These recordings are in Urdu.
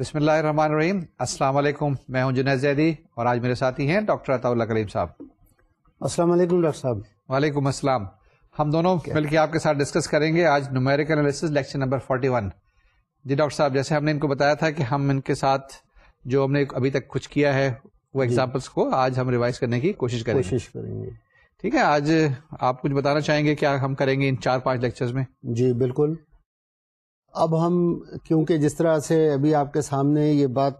بسم اللہ الرحمن الرحیم۔ السلام علیکم۔ میں ہوں جنید زیدی اور آج میرے ساتھی ہیں ڈاکٹر عطا اللہ کلیم صاحب۔ السلام علیکم ڈاکٹر صاحب۔ وعلیکم السلام۔ ہم دونوں مل کے آپ کے ساتھ ڈسکس کریں گے آج نومیریکل انالیسس لیکچر نمبر 41 جی ڈاکٹر صاحب جیسے ہم نے ان کو بتایا تھا کہ ہم ان کے ساتھ جو ہم نے ابھی تک کچھ کیا ہے وہ ایگزامپلس جی. کو آج ہم ریوائز کرنے کی کوشش کریں کوشش کریں گے۔ ٹھیک ہے آج آپ کچھ بتانا چاہیں گے کیا ہم کریں گے ان چار پانچ لیکچرز میں؟ جی بالکل۔ اب ہم کیونکہ جس طرح سے ابھی آپ کے سامنے یہ بات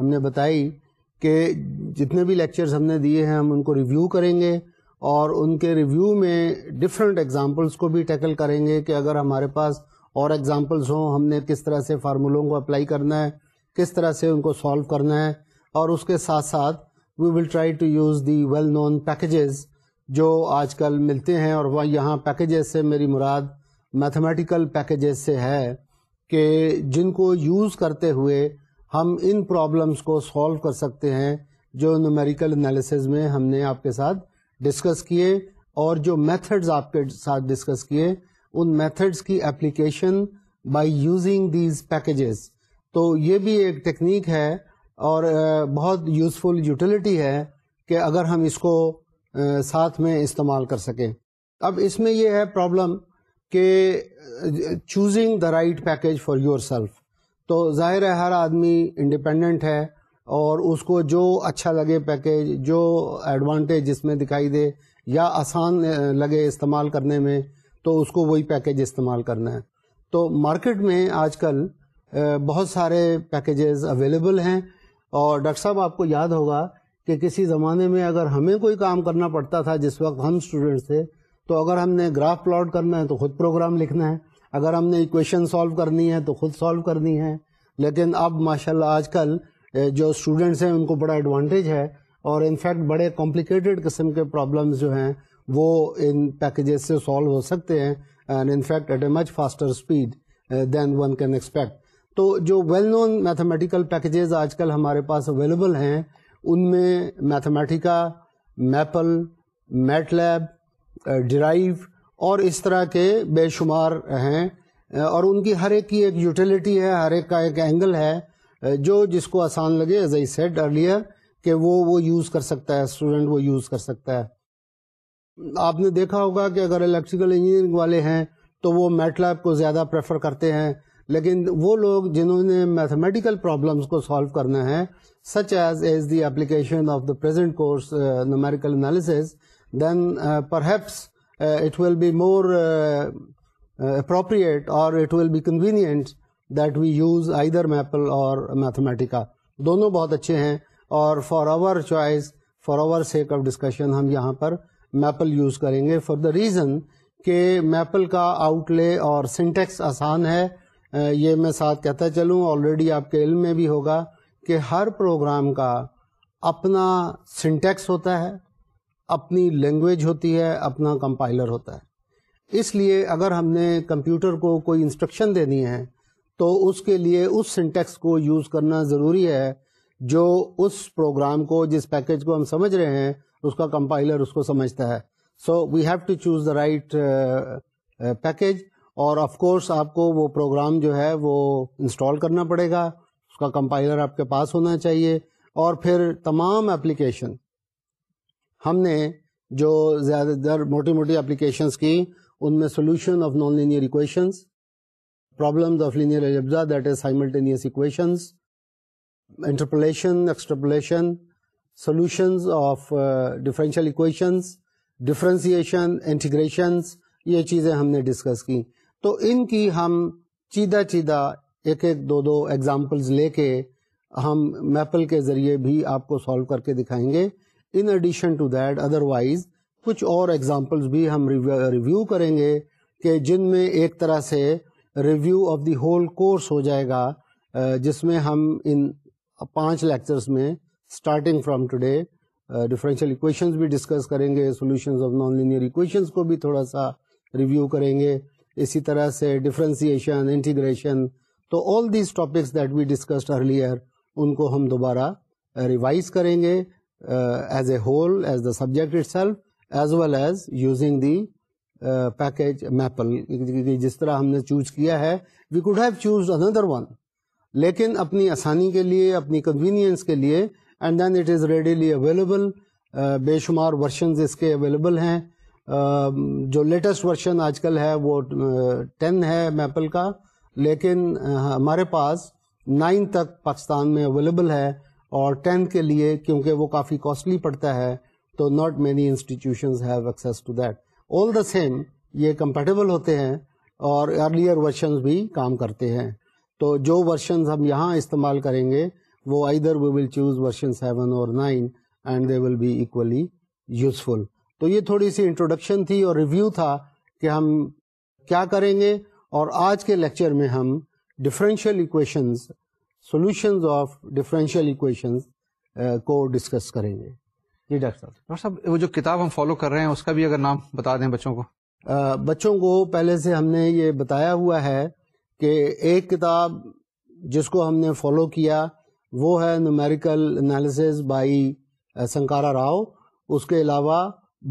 ہم نے بتائی کہ جتنے بھی لیکچرز ہم نے دیے ہیں، ہم ان کو ریویو کریں گے اور ان کے ریویو میں ڈفرینٹ ایگزامپلس کو بھی ٹیکل کریں گے کہ اگر ہمارے پاس اور ایگزامپلس ہوں، ہم نے کس طرح سے فارمولوں کو اپلائی کرنا ہے، کس طرح سے ان کو سالو کرنا ہے اور اس کے ساتھ ساتھ we will try to use the well known packages جو آج کل ملتے ہیں اور وہ یہاں پیکیجز سے میری مراد میتھمیٹیکل پیکیجز سے ہے کہ جن کو یوز کرتے ہوئے ہم ان پرابلمس کو سالو کر سکتے ہیں جو نومیریکل انالیسز میں ہم نے آپ کے ساتھ ڈسکس کیے اور جو میتھڈز آپ کے ساتھ ڈسکس کیے، ان میتھڈز کی application by using these packages تو یہ بھی ایک ٹیکنیک ہے اور بہت یوزفل یوٹیلیٹی ہے کہ اگر ہم اس کو ساتھ میں استعمال کر سکیں۔ اب اس میں یہ ہے پرابلم کہ choosing the right package for yourself تو ظاہر ہے ہر آدمی انڈیپینڈنٹ ہے اور اس کو جو اچھا لگے پیکیج جو ایڈوانٹیج جس میں دکھائی دے یا آسان لگے استعمال کرنے میں، تو اس کو وہی پیکیج استعمال کرنا ہے۔ تو مارکیٹ میں آج کل بہت سارے پیکیجز اویلیبل ہیں۔ اور ڈاکٹر صاحب، آپ کو یاد ہوگا کہ کسی زمانے میں اگر ہمیں کوئی کام کرنا پڑتا تھا، جس وقت ہم اسٹوڈینٹس تھے تو اگر ہم نے گراف پلاٹ کرنا ہے تو خود پروگرام لکھنا ہے۔ اگر ہم نے ایکویشن سالو کرنی ہے تو خود سالو کرنی ہے۔ لیکن اب ماشاءاللہ آج کل جو اسٹوڈینٹس ہیں، ان کو بڑا ایڈوانٹیج ہے۔ اور انفیکٹ بڑے کمپلیکیٹڈ قسم کے پرابلمس جو ہیں، وہ ان پیکیجز سے سالو ہو سکتے ہیں۔ And in fact at a much faster speed than one can expect تو جو ویل نون میتھمیٹیکل پیکیجز آج کل ہمارے پاس اویلیبل ہیں، ان میں Mathematica Maple MATLAB Derive اور اس طرح کے بے شمار ہیں۔ اور ان کی ہر ایک کی ایک یوٹیلیٹی ہے، ہر ایک کا ایک اینگل ہے، جو جس کو آسان لگے ایز آئی سیٹ ارلیئر کہ وہ وہ یوز کر سکتا ہے، اسٹوڈنٹ وہ یوز کر سکتا ہے۔ آپ نے دیکھا ہوگا کہ اگر الیکٹریکل انجینئرنگ والے ہیں تو وہ میٹ لیب کو زیادہ پریفر کرتے ہیں، لیکن وہ لوگ جنہوں نے میتھمیٹیکل پرابلمس کو سالو کرنا ہے such as as the application of the present course numerical analysis then perhaps it will be more appropriate or it will be convenient that we use either Maple or Mathematica دونوں بہت اچھے ہیں اور for our choice for our sake of discussion ہم یہاں پر میپل یوز کریں گے فار دا ریزن کہ میپل کا آؤٹ لے اور سنٹیکس آسان ہے یہ میں ساتھ کہتا چلوں آلریڈی آپ کے علم میں بھی ہوگا کہ ہر پروگرام کا اپنا سنٹیکس ہوتا ہے اپنی لینگویج ہوتی ہے، اپنا کمپائلر ہوتا ہے۔ اس لیے اگر ہم نے کمپیوٹر کو کوئی انسٹرکشن دینی ہے، تو اس کے لیے اس سنٹیکس کو یوز کرنا ضروری ہے جو اس پروگرام کو، جس پیکج کو ہم سمجھ رہے ہیں، اس کا کمپائلر اس کو سمجھتا ہے۔ So we have to choose the right package اور آف کورس آپ کو وہ پروگرام جو ہے وہ انسٹال کرنا پڑے گا۔ اس کا کمپائلر آپ کے پاس ہونا چاہیے اور پھر تمام اپلیکیشن ہم نے جو زیادہ در موٹی موٹی اپلیکیشنس کی ان میں solution of non linear equations problems of linear algebra, that is simultaneous equations, interpolation, extrapolation, solutions of uh, differential equations, differentiation, integrations, یہ چیزیں ہم نے ڈسکس کی۔ تو ان کی ہم چیدہ چیدہ ایک ایک دو دو ایگزامپلز لے کے ہم میپل کے ذریعے بھی آپ کو سالو کر کے دکھائیں گے۔ In addition to that otherwise کچھ اور ایگزامپلز بھی ہم ریویو کریں گے کہ جن میں ایک طرح سے review of the whole course ہو جائے گا جس میں ہم ان پانچ لیکچرس میں starting from today differential equations بھی ڈسکس کریں گے solutions of non linear equations کو بھی تھوڑا سا ریویو کریں گے، اسی طرح سے ڈفرینسیشن انٹیگریشن تو all these topics that we discussed earlier ان کو ہم دوبارہ ریوائز کریں گے۔ As a whole as the subject itself as well as using the package Maple جس طرح ہم نے چوز کیا ہے we could have choose another one لیکن اپنی آسانی کے لیے، اپنی کنوینئنس کے لیے and then it is readily available بے شمار ورشنز اس کے اویلیبل ہیں. Um, جو لیٹسٹ ورشن آج کل ہے، وہ uh, ٹین ہے میپل کا. لیکن uh, ہمارے پاس نائن تک پاکستان میں اویلیبل ہے. اور ٹین کے لیے کیونکہ وہ کافی کاسٹلی پڑتا ہے، تو not many institutions have access to that all the same یہ کمپیٹیبل ہوتے ہیں اور ارلیئر ورشنز بھی کام کرتے ہیں۔ تو جو ورشنز ہم یہاں استعمال کریں گے، وہ ادھر we will choose version seven اور nine and they will be equally useful تو یہ تھوڑی سی انٹروڈکشن تھی اور ریویو تھا کہ ہم کیا کریں گے اور آج کے لیکچر میں ہم differential equations solutions of differential equations کو ڈسکس کریں گے۔ جی ڈاکٹر صاحب۔ ڈاکٹر صاحب وہ جو کتاب ہم فالو کر رہے ہیں اس کا بھی اگر نام بتا دیں بچوں کو۔ بچوں کو پہلے سے ہم نے یہ بتایا ہوا ہے کہ ایک کتاب جس کو ہم نے فالو کیا وہ ہے numerical analysis by Sankara Rao. اس کے علاوہ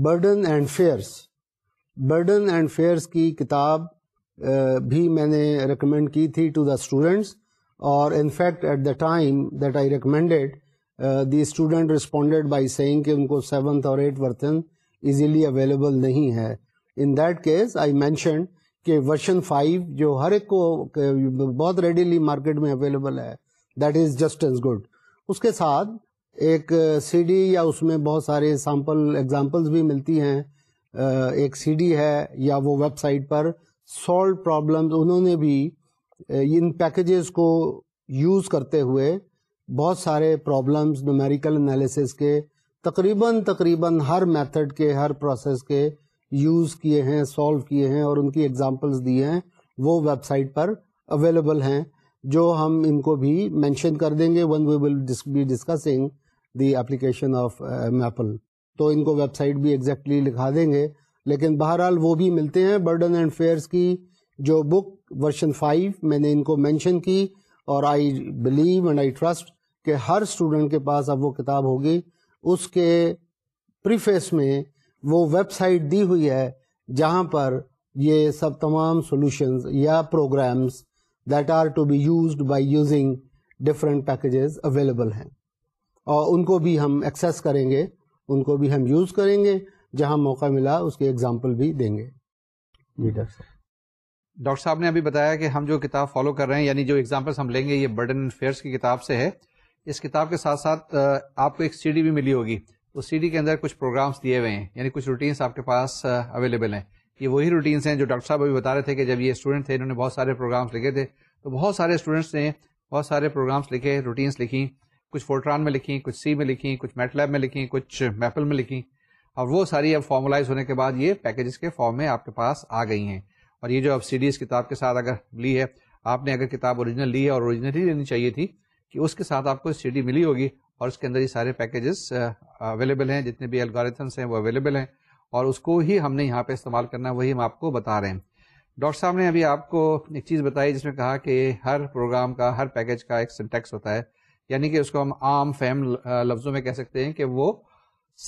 Burden and Faires Burden and Faires کی کتاب بھی میں نے ریکمینڈ کی تھی ٹو دا اسٹوڈینٹس اور in fact at the time that I recommended the student responded by saying کہ ان کو سیونتھ اور ایٹ ورتن ایزیلی اویلیبل نہیں ہے in that case I mention کہ ورژن فائیو جو ہر ایک کو بہت ریڈیلی مارکیٹ میں اویلیبل ہے that is just as good اس کے ساتھ ایک سی ڈی یا اس میں بہت سارے سیمپل ایگزامپلس بھی ملتی ہیں ایک سی ڈی ہے یا وہ ویب سائٹ پر سالو پرابلم انہوں نے بھی ان پیکیجز کو یوز کرتے ہوئے بہت سارے پرابلمس نومیریکل انالیسس کے، تقریباً تقریباً ہر میتھڈ کے، ہر پروسیس کے یوز کیے ہیں سالو کیے ہیں اور ان کی ایگزامپلس دیے ہیں۔ وہ ویب سائٹ پر اویلیبل ہیں، جو ہم ان کو بھی مینشن کر دیں گے when we will be discussing the application of Maple تو ان کو ویب سائٹ بھی ایگزیکٹلی لکھا دیں گے، لیکن بہرحال وہ بھی ملتے ہیں۔ برڈن اینڈ فیئرس کی جو بک ورژن فائیو میں نے ان کو مینشن کی اور I believe and I trust کہ ہر اسٹوڈنٹ کے پاس اب وہ کتاب ہوگی۔ اس کے پریفیس میں وہ ویب سائٹ دی ہوئی ہے جہاں پر یہ سب تمام سولوشنز یا programs that are to be used by using different packages available ہیں۔ اور ان کو بھی ہم ایکسیس کریں گے۔ ان کو بھی ہم یوز کریں گے۔ جہاں موقع ملا اس کے ایگزامپل بھی دیں گے۔ جی ڈاکٹر صاحب۔ ڈاکٹر صاحب نے ابھی بتایا کہ ہم جو کتاب فالو کر رہے ہیں یعنی جو ایگزامپلس ہم لیں گے، یہ برڈن فیئرس کی کتاب سے ہے۔ اس کتاب کے ساتھ ساتھ آپ کو ایک سی ڈی بھی ملی ہوگی۔ اس سی ڈی کے اندر کچھ پروگرامس دیے ہوئے ہیں یعنی کچھ روٹینس آپ کے پاس اویلیبل ہیں۔ یہ وہی روٹینس ہیں جو ڈاکٹر صاحب ابھی بتا رہے تھے کہ جب یہ اسٹوڈنٹ تھے، انہوں نے بہت سارے پروگرامس لکھے تھے۔ تو بہت سارے اسٹوڈنٹس نے بہت سارے پروگرامس لکھے روٹینس لکھی۔ کچھ فورٹران میں لکھی، کچھ سی میں لکھی، کچھ میٹ لیب میں لکھی، کچھ میپل میں لکھی۔ اور وہ ساری اب فارملائز ہونے کے بعد یہ پیکجز کے فارم میں آپ کے پاس آ گئی ہیں۔ اور یہ جو اب سی ڈی اس کتاب کے ساتھ اگر لی ہے، آپ نے اگر کتاب اوریجنل لی ہے اور اوریجنل ہی لینی چاہیے تھی کہ اس کے ساتھ آپ کو سی ڈی ملی ہوگی اور اس کے اندر یہ سارے پیکیجز اویلیبل ہیں، جتنے بھی الگاریتھمس ہیں وہ اویلیبل ہیں اور اس کو ہی ہم نے یہاں پہ استعمال کرنا وہی ہم آپ کو بتا رہے ہیں۔ ڈاکٹر صاحب نے ابھی آپ کو ایک چیز بتائی جس میں کہا کہ ہر پروگرام کا، ہر پیکج کا ایک سنٹیکس ہوتا ہے۔ یعنی کہ اس کو ہم عام فہم لفظوں میں کہہ سکتے ہیں کہ وہ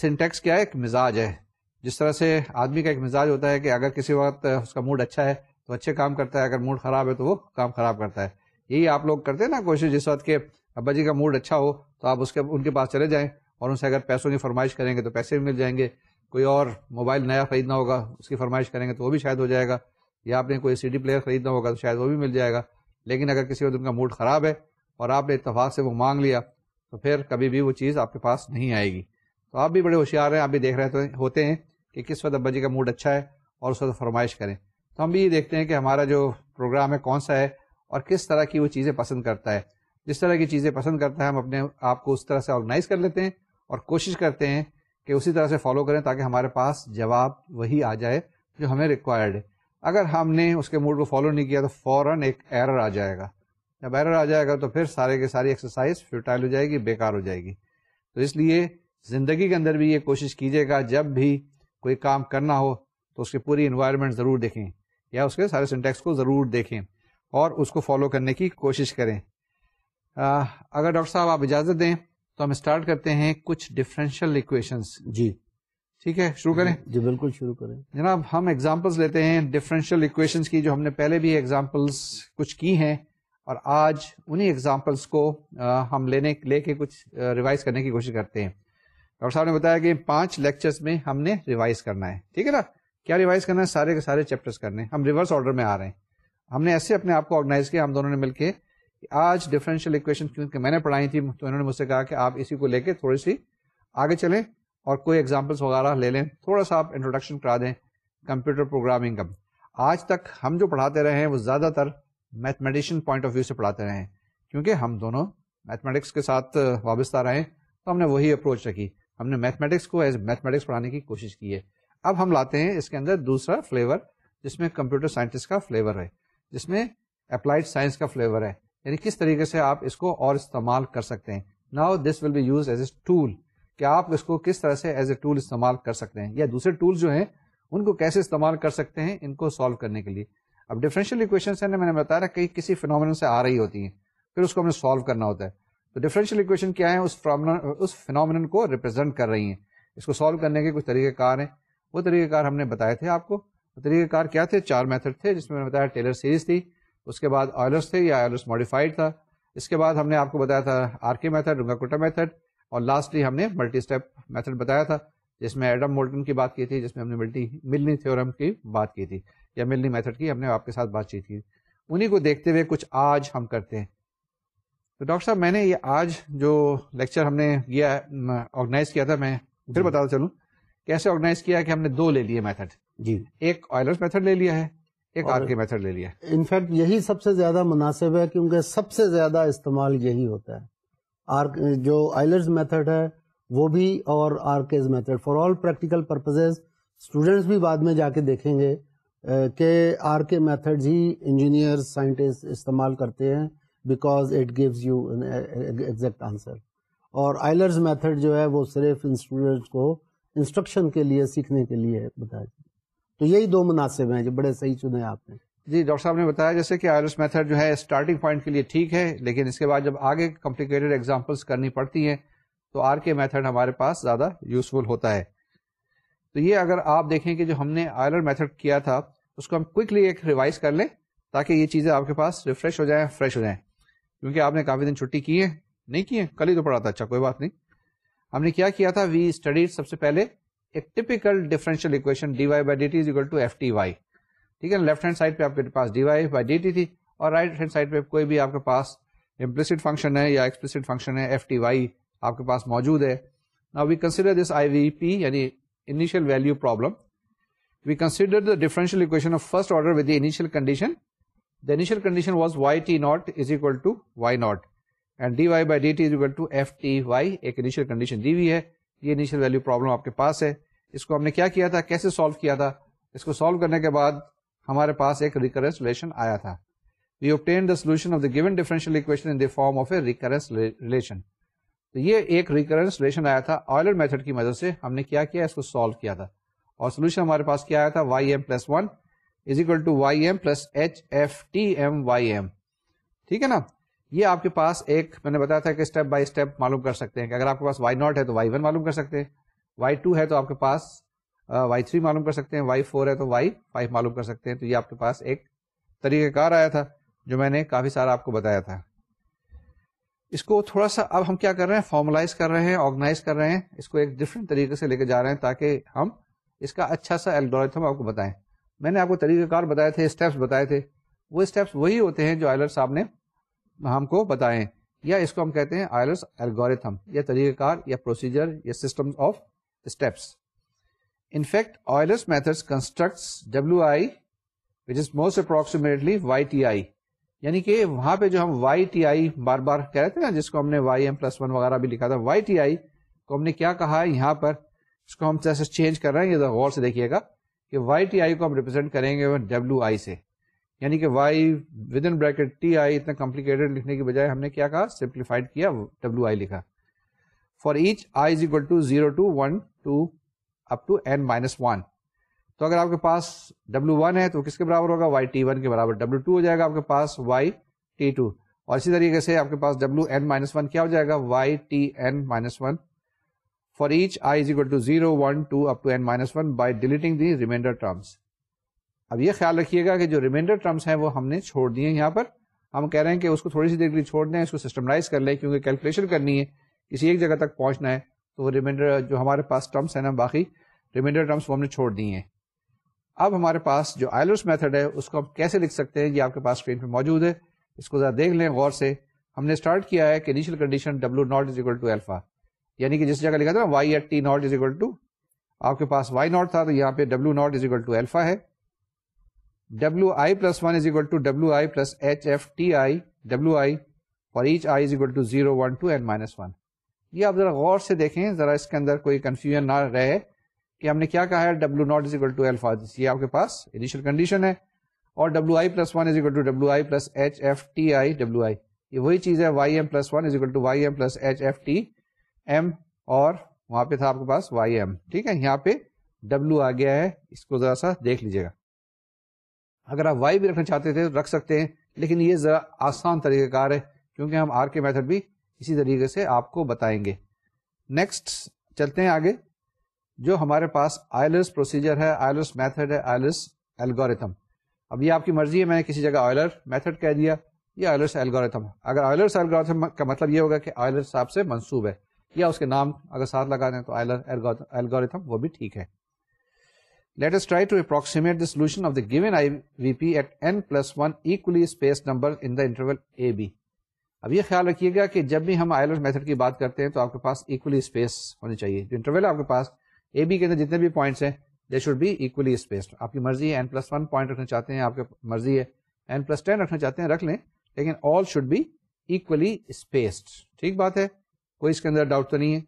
سنٹیکس کیا ایک مزاج ہے۔ جس طرح سے آدمی کا ایک مزاج ہوتا ہے کہ اگر کسی وقت اس کا موڈ اچھا ہے تو اچھے کام کرتا ہے، اگر موڈ خراب ہے تو وہ کام خراب کرتا ہے۔ یہی آپ لوگ کرتے ہیں نا کوشش جس وقت کہ ابا جی کا موڈ اچھا ہو تو آپ اس کے، ان کے پاس چلے جائیں اور ان سے اگر پیسوں کی فرمائش کریں گے تو پیسے بھی مل جائیں گے۔ کوئی اور موبائل نیا خریدنا ہوگا، اس کی فرمائش کریں گے تو وہ بھی شاید ہو جائے گا۔ یا آپ نے کوئی سی ڈی پلیئر خریدنا ہوگا تو شاید وہ بھی مل جائے گا۔ لیکن اگر کسی وقت ان کا موڈ خراب ہے اور آپ نے اتفاق سے وہ مانگ لیا تو پھر کبھی بھی وہ چیز آپ کے پاس نہیں آئے گی۔ تو آپ بھی بڑے ہوشیار ہیں، آپ بھی دیکھ رہے ہوتے ہیں۔ کہ کس وقت ابا جی کا موڈ اچھا ہے اور اس وقت فرمائش کریں۔ تو ہم بھی یہ دیکھتے ہیں کہ ہمارا جو پروگرام ہے کون سا ہے اور کس طرح کی وہ چیزیں پسند کرتا ہے۔ جس طرح کی چیزیں پسند کرتا ہے ہم اپنے آپ کو اس طرح سے آرگنائز کر لیتے ہیں اور کوشش کرتے ہیں کہ اسی طرح سے فالو کریں تاکہ ہمارے پاس جواب وہی آ جائے جو ہمیں ریکوائرڈ ہے۔ اگر ہم نے اس کے موڈ کو فالو نہیں کیا تو فوراً ایک ایرر آ جائے گا۔ جب ایرر آ جائے گا تو پھر سارے کے ساری ایکسرسائز فیوٹائل ہو جائے گی بیکار ہو جائے گی۔ تو اس لیے زندگی کے اندر بھی یہ کوشش کیجیے گا، جب بھی کوئی کام کرنا ہو تو اس کی پوری انوائرمنٹ ضرور دیکھیں یا اس کے سارے سنٹیکس کو ضرور دیکھیں اور اس کو فالو کرنے کی کوشش کریں۔ اگر ڈاکٹر صاحب آپ اجازت دیں تو ہم اسٹارٹ کرتے ہیں کچھ ڈفرینشیل اکویشنس جی۔ ٹھیک ہے شروع کریں؟ جی بالکل شروع کریں۔ جناب ہم ایگزامپلس لیتے ہیں ڈفرینشیل اکویشنس کی جو ہم نے پہلے بھی ایگزامپلس کچھ کی ہیں اور آج انہی ایگزامپلس کو ہم لینے لے کے کچھ ریوائز کرنے کی کوشش کرتے ہیں۔ ڈاکٹر صاحب نے بتایا کہ پانچ لیکچرز میں ہم نے ریوائز کرنا ہے۔ ٹھیک ہے نا؟ کیا ریوائز کرنا ہے؟ سارے کے سارے چیپٹرز کرنے ہم ریورس آرڈر میں آ رہے ہیں۔ ہم نے ایسے اپنے آپ کو آرگنائز کیا، ہم دونوں نے مل کے آج ڈفرینشیل اکویشن کیونکہ میں نے پڑھائی تھی، تو انہوں نے مجھ سے کہا کہ آپ اسی کو لے کے تھوڑی سی آگے چلیں اور کوئی ایگزامپلس وغیرہ لے لیں۔ تھوڑا سا آپ انٹروڈکشن کرا دیں۔ کمپیوٹر پروگرامنگ کا آج تک ہم جو پڑھاتے رہے ہیں، وہ زیادہ تر میتھمیٹیشین پوائنٹ آف ویو سے پڑھاتے رہے ہیں۔ کیونکہ ہم دونوں میتھمیٹکس کے ساتھ وابستہ رہے، تو ہم نے وہی اپروچ رکھی۔ ہم نے میتھمیٹکس کو ایز میتھمیٹکس پڑھانے کی کوشش کی ہے۔ اب ہم لاتے ہیں اس کے اندر دوسرا فلیور جس میں کمپیوٹر سائنٹسٹ کا فلیور ہے، جس میں اپلائڈ سائنس کا فلیور ہے۔ یعنی کس طریقے سے آپ اس کو اور استعمال کر سکتے ہیں۔ Now this will be use as a tool کہ آپ اس کو کس طرح سے ایز اے ٹول استعمال کر سکتے ہیں۔ یا دوسرے ٹول جو ہیں، ان کو کیسے استعمال کر سکتے ہیں، ان کو سالو کرنے کے لیے۔ اب ڈفرینشیل اکویشن میں نے بتایا کہ کسی فینومین سے آ رہی ہوتی ہیں۔ پھر اس کو ہمیں سالو کرنا ہوتا ہے۔ تو ڈفرینشیل اکویشن کیا ہے اس فینومین کو ریپرزینٹ کر رہی ہیں۔ اس کو سالو کرنے کے کچھ طریقہ کار ہیں۔ وہ طریقہ کار ہم نے بتائے تھے آپ کو۔ وہ طریقہ کار کیا تھے؟ چار میتھڈ تھے، جس میں نے بتایا ٹیلر سیریز تھی۔ اس کے بعد آئلرس تھے یا آئلرس ماڈیفائڈ تھا۔ اس کے بعد ہم نے آپ کو بتایا تھا R K method Runge Kutta method اور لاسٹلی ہم نے ملٹی اسٹیپ میتھڈ بتایا تھا، جس میں ایڈم مولٹن کی بات کی تھی، جس میں ہم نے ملٹی ملنی تھیورم کی بات کی تھی، یا ملنی میتھڈ کی ہم نے آپ کے ساتھ بات چیت کی۔ انہیں کو دیکھتے ہوئے کچھ آج ہم کرتے ہیں۔ تو ڈاکٹر صاحب میں نے یہ آج جو لیکچر ہم نے کیا آرگنائز کیا تھا میں پھر جی۔ بتا چلوں۔ کیسے آرگنائز کیا کہ ہم نے دو لے لیے میتھڈ جی۔ ایک آئلرس میتھڈ لے لیا ہے ایک آر کے میتھڈ لے لیا انفیکٹ یہی سب سے زیادہ مناسب ہے کیونکہ سب سے زیادہ استعمال یہی ہوتا ہے۔ آر جو آئلرز میتھڈ ہے وہ بھی اور R K's method for all practical purpose students بھی بعد میں جا کے دیکھیں گے کہ آر کے میتھڈ ہی انجینئر سائنٹسٹ استعمال کرتے ہیں۔ Because it gives you exact answer اور آئلرز میتھڈ جو ہے وہ صرف اسٹوڈینٹس کو انسٹرکشن کے لیے سیکھنے کے لیے بتایا تو یہی دو مناسب ہیں جو بڑے صحیح چنے آپ نے۔ جی ڈاکٹر صاحب نے بتایا جیسے کہ آئلس میتھڈ جو ہے اسٹارٹنگ پوائنٹ کے لیے ٹھیک ہے، لیکن اس کے بعد جب آگے کمپلیکیٹڈ ایگزامپلس کرنی پڑتی ہیں، تو آر کے میتھڈ ہمارے پاس زیادہ یوزفل ہوتا ہے۔ تو یہ اگر آپ دیکھیں کہ جو ہم نے آئلر میتھڈ کیا تھا، اس کو ہم کوکلی ایک ریوائز کر لیں تاکہ یہ چیزیں آپ کے پاس ریفریش ہو جائیں فریش ہو جائیں۔ کیونکہ آپ نے کافی دن چھٹی کی ہے۔ نہیں کی ہے کل ہی تو پڑھا تھا۔ اچھا کوئی بات نہیں۔ ہم نے کیا کیا تھا؟ وی اسٹڈی سب سے پہلے ایک typical differential equation d y by d t equal to f t y ٹھیک ہے؟ لیفٹ ہینڈ سائڈ پہ آپ کے پاس d y by d t تھی اور رائٹ ہینڈ سائڈ پہ کوئی بھی آپ کے پاس امپلسٹ فنکشن ہے یا ایکسپلسٹ فنکشن ہے ایف ٹی وائی آپ کے پاس موجود ہے۔ نا we consider this I V P یعنی initial value problem we consider the differential equation of first order with the initial condition the initial condition was y t naught is equal to y naught and d y by d t is equal to f t y ایک انیشیل کنڈیشن دی ہوئی ہے یہ انیشیل ویلو پرابلم آپ کے پاس ہے اس کو ہم نے کیا کیا تھا کیسے سالو کیا تھا اس کو سالو کرنے کے بعد ہمارے پاس ایک ریکرنس ریلیشن آیا تھا we obtain the solution of the given differential equation in form of a recurrence relation تو یہ ایک ریکرنس ریلیشن آیا تھا آئلر میتھڈ کی مدد سے ہم نے کیا کیا اس کو سالو کیا تھا اور سولوشن ہمارے پاس کیا آیا تھا y m plus one is equal to y m plus h f t m y m ٹھیک ہے نا؟ یہ آپ کے پاس ایک میں نے بتایا تھا کہ اسٹیپ بائی اسٹیپ معلوم کر سکتے ہیں کہ اگر آپ کے پاس وائی ناٹ ہے تو وائی ون معلوم کر سکتے ہیں وائی ٹو ہے تو آپ کے پاس وائی تھری معلوم کر سکتے ہیں وائی فور ہے تو وائی فائیو معلوم کر سکتے ہیں، تو یہ آپ کے پاس ایک طریقہ کار آیا تھا جو میں نے کافی سارا آپ کو بتایا تھا۔ اس کو تھوڑا سا اب ہم کیا کر رہے ہیں؟ فارملائز کر رہے ہیں آرگنائز کر رہے ہیں۔ اس کو ایک ڈفرینٹ طریقے سے لے کے جا رہے ہیں تاکہ ہم اس کا اچھا سا الگوریتھم آپ کو بتائیں۔ میں نے آپ کو طریقہ کار بتائے تھے اسٹیپس بتائے تھے۔ وہ اسٹیپس وہی ہوتے ہیں جو آئلر صاحب نے ہم کو بتائے یا اس کو ہم کہتے ہیں آئلرس الگوریتھم یا طریقہ کار یا پروسیجر یا system of steps In fact, Euler's methods constructs Wi, which is most approximately YTI. یعنی کہ وہاں پہ جو ہم وائی ٹی آئی بار بار کہہ رہے تھے نا جس کو ہم نے وائی ایم پلس ون وغیرہ بھی لکھا تھا وائی ٹی آئی کو ہم نے کیا کہا ہے یہاں پر؟ اس کو ہم جیسے چینج کر رہے ہیں یہ غور سے دیکھیے گا۔ کہ وائی ٹی آئی کو ہم ریپرزینٹ کریں گے ڈبلو آئی سے۔ یعنی کہ y with in bracket t i اتنا کمپلیکیٹڈ لکھنے کی بجائے ہم نے کیا کہا؟ سمپلیفائڈ کیا ڈبلو آئی لکھا۔ For h i is equal to zero to one to up to n minus one تو اگر آپ کے پاس ڈبلو ون ہے تو کس کے برابر ہوگا؟ وائی ٹی ون کے برابر۔ ڈبلو ٹو ہو جائے گا آپ کے پاس وائی ٹی ٹو اور اسی طریقے سے آپ کے پاس ڈبلو این مائنس ون کیا ہو جائے گا؟ Y t n minus one for h i is equal to zero one two up to n minus one by deleting the remainder terms اب یہ خیال رکھیے گا کہ جو ریمائنڈر ٹرمس ہیں وہ ہم نے چھوڑ دیے یہاں پر۔ ہم کہہ رہے ہیں کہ اس کو تھوڑی سی دیر کے لیے چھوڑ دیں، اس کو سسٹمائز کر لیں کیونکہ کیلکولیشن کرنی ہے، کسی ایک جگہ تک پہنچنا ہے۔ تو وہ ریمائنڈر جو ہمارے پاس ٹرمس ہیں نا، باقی ریمائنڈر ٹرمس وہ ہم نے چھوڑ دی ہیں۔ اب ہمارے پاس جو آئلرس میتھڈ ہے، اس کو ہم کیسے لکھ سکتے ہیں؟ یہ آپ کے پاس اسکرین پہ موجود ہے۔ اس کو ذرا دیکھ لیں غور سے۔ ہم نے اسٹارٹ کیا ہے کہ initial condition W not is equal to alpha یعنی کہ جس جگہ لکھا تھا نا Y at T not is equal to آپ کے پاس وائی ناٹ تھا تو یہاں پہ W not is equal to alpha ہے۔ W I plus one is equal to W I plus H F T I W I for H I is equal to zero one two and minus one یہ آپ ذرا غور سے دیکھیں، ذرا اس کے اندر کوئی کنفیوژن نہ رہے کہ ہم نے کیا کہا ہے؟ W not is equal to alpha یہ آپ کے پاس انیشل کنڈیشن ہے۔ اور W I plus one is equal to W I plus H F T I W I یہ وہی چیز ہے Y M plus one is equal to Y M plus H F T M اور وہاں پہ تھا آپ کے پاس وائی ایم ٹھیک ہے؟ یہاں پہ ڈبلو آ گیا ہے، اس کو ذرا سا دیکھ لیجیے گا۔ اگر آپ وائی بھی رکھنا چاہتے تھے تو رکھ سکتے ہیں، لیکن یہ ذرا آسان طریقہ کار ہے، کیونکہ ہم آر کے میتھڈ بھی اسی طریقے سے آپ کو بتائیں گے۔ نیکسٹ چلتے ہیں آگے، جو ہمارے پاس آئلرس پروسیجر ہے آئلرس میتھڈ ہے آئلرس الگوریتم اب یہ آپ کی مرضی ہے، میں نے کسی جگہ آئلر میتھڈ کہہ دیا، یہ آئلرس الگوریتم اگر آئلرس الگوریتم کا مطلب یہ ہوگا کہ آئلر صاحب سے منسوب ہے۔ یا اس کے نام اگر ساتھ لگا دیں تو آئلر الگوریتم وہ بھی ٹھیک ہے۔ Let's try to approximate the solution of the given I V P at n plus one equally spaced number in the interval a b اب یہ خیال رکھیے گا کہ جب بھی ہم آئلر میتھڈ کی بات کرتے ہیں تو آپ کے پاس ایکولی اسپیس ہونی چاہیے۔ جو انٹرول آپ کے پاس اے بی کے اندر جتنے بھی پوائنٹس ہیں they should be equally spaced آپ کی مرضی ہے این پلس ون پوائنٹ رکھنا چاہتے ہیں، آپ کی مرضی ہے این پلس ٹین رکھنا چاہتے ہیں، رکھ لیں، لیکن all should be equally spaced ٹھیک بات ہے؟ کوئی اس کے اندر ڈاؤٹ تو نہیں ہے۔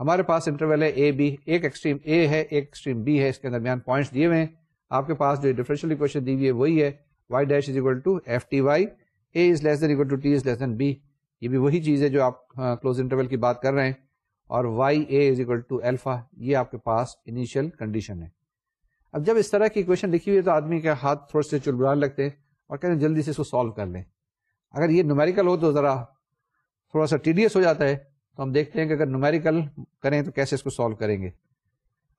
ہمارے پاس انٹرول ہے اے بی ایک ایکسٹریم اے ہے، ایک ایکسٹریم بی ہے۔ اس کے درمیان پوائنٹس دیے ہوئے ہیں۔ آپ کے پاس جو ڈیفرنشیل اکویشن دی ہوئی ہے، وہی ہے۔ Y dash is equal to f t y a is less than equal to t is less than b یہ بھی وہی چیز ہے جو آپ ہاں، کلوز انٹرول کی بات کر رہے ہیں۔ اور y a is equal to alpha یہ آپ کے پاس انیشیل کنڈیشن ہے۔ اب جب اس طرح کی کوشچن لکھی ہوئی ہے تو آدمی کے ہاتھ تھوڑے سے چلبران لگتے ہیں اور کہتے ہیں جلدی سے اس کو سالو کر لیں۔ اگر یہ نومیریکل ہو تو ذرا تھوڑا سا ٹیڈیس ہو جاتا ہے۔ تو ہم دیکھتے ہیں کہ اگر نومیریکل کریں تو کیسے اس کو سالو کریں گے۔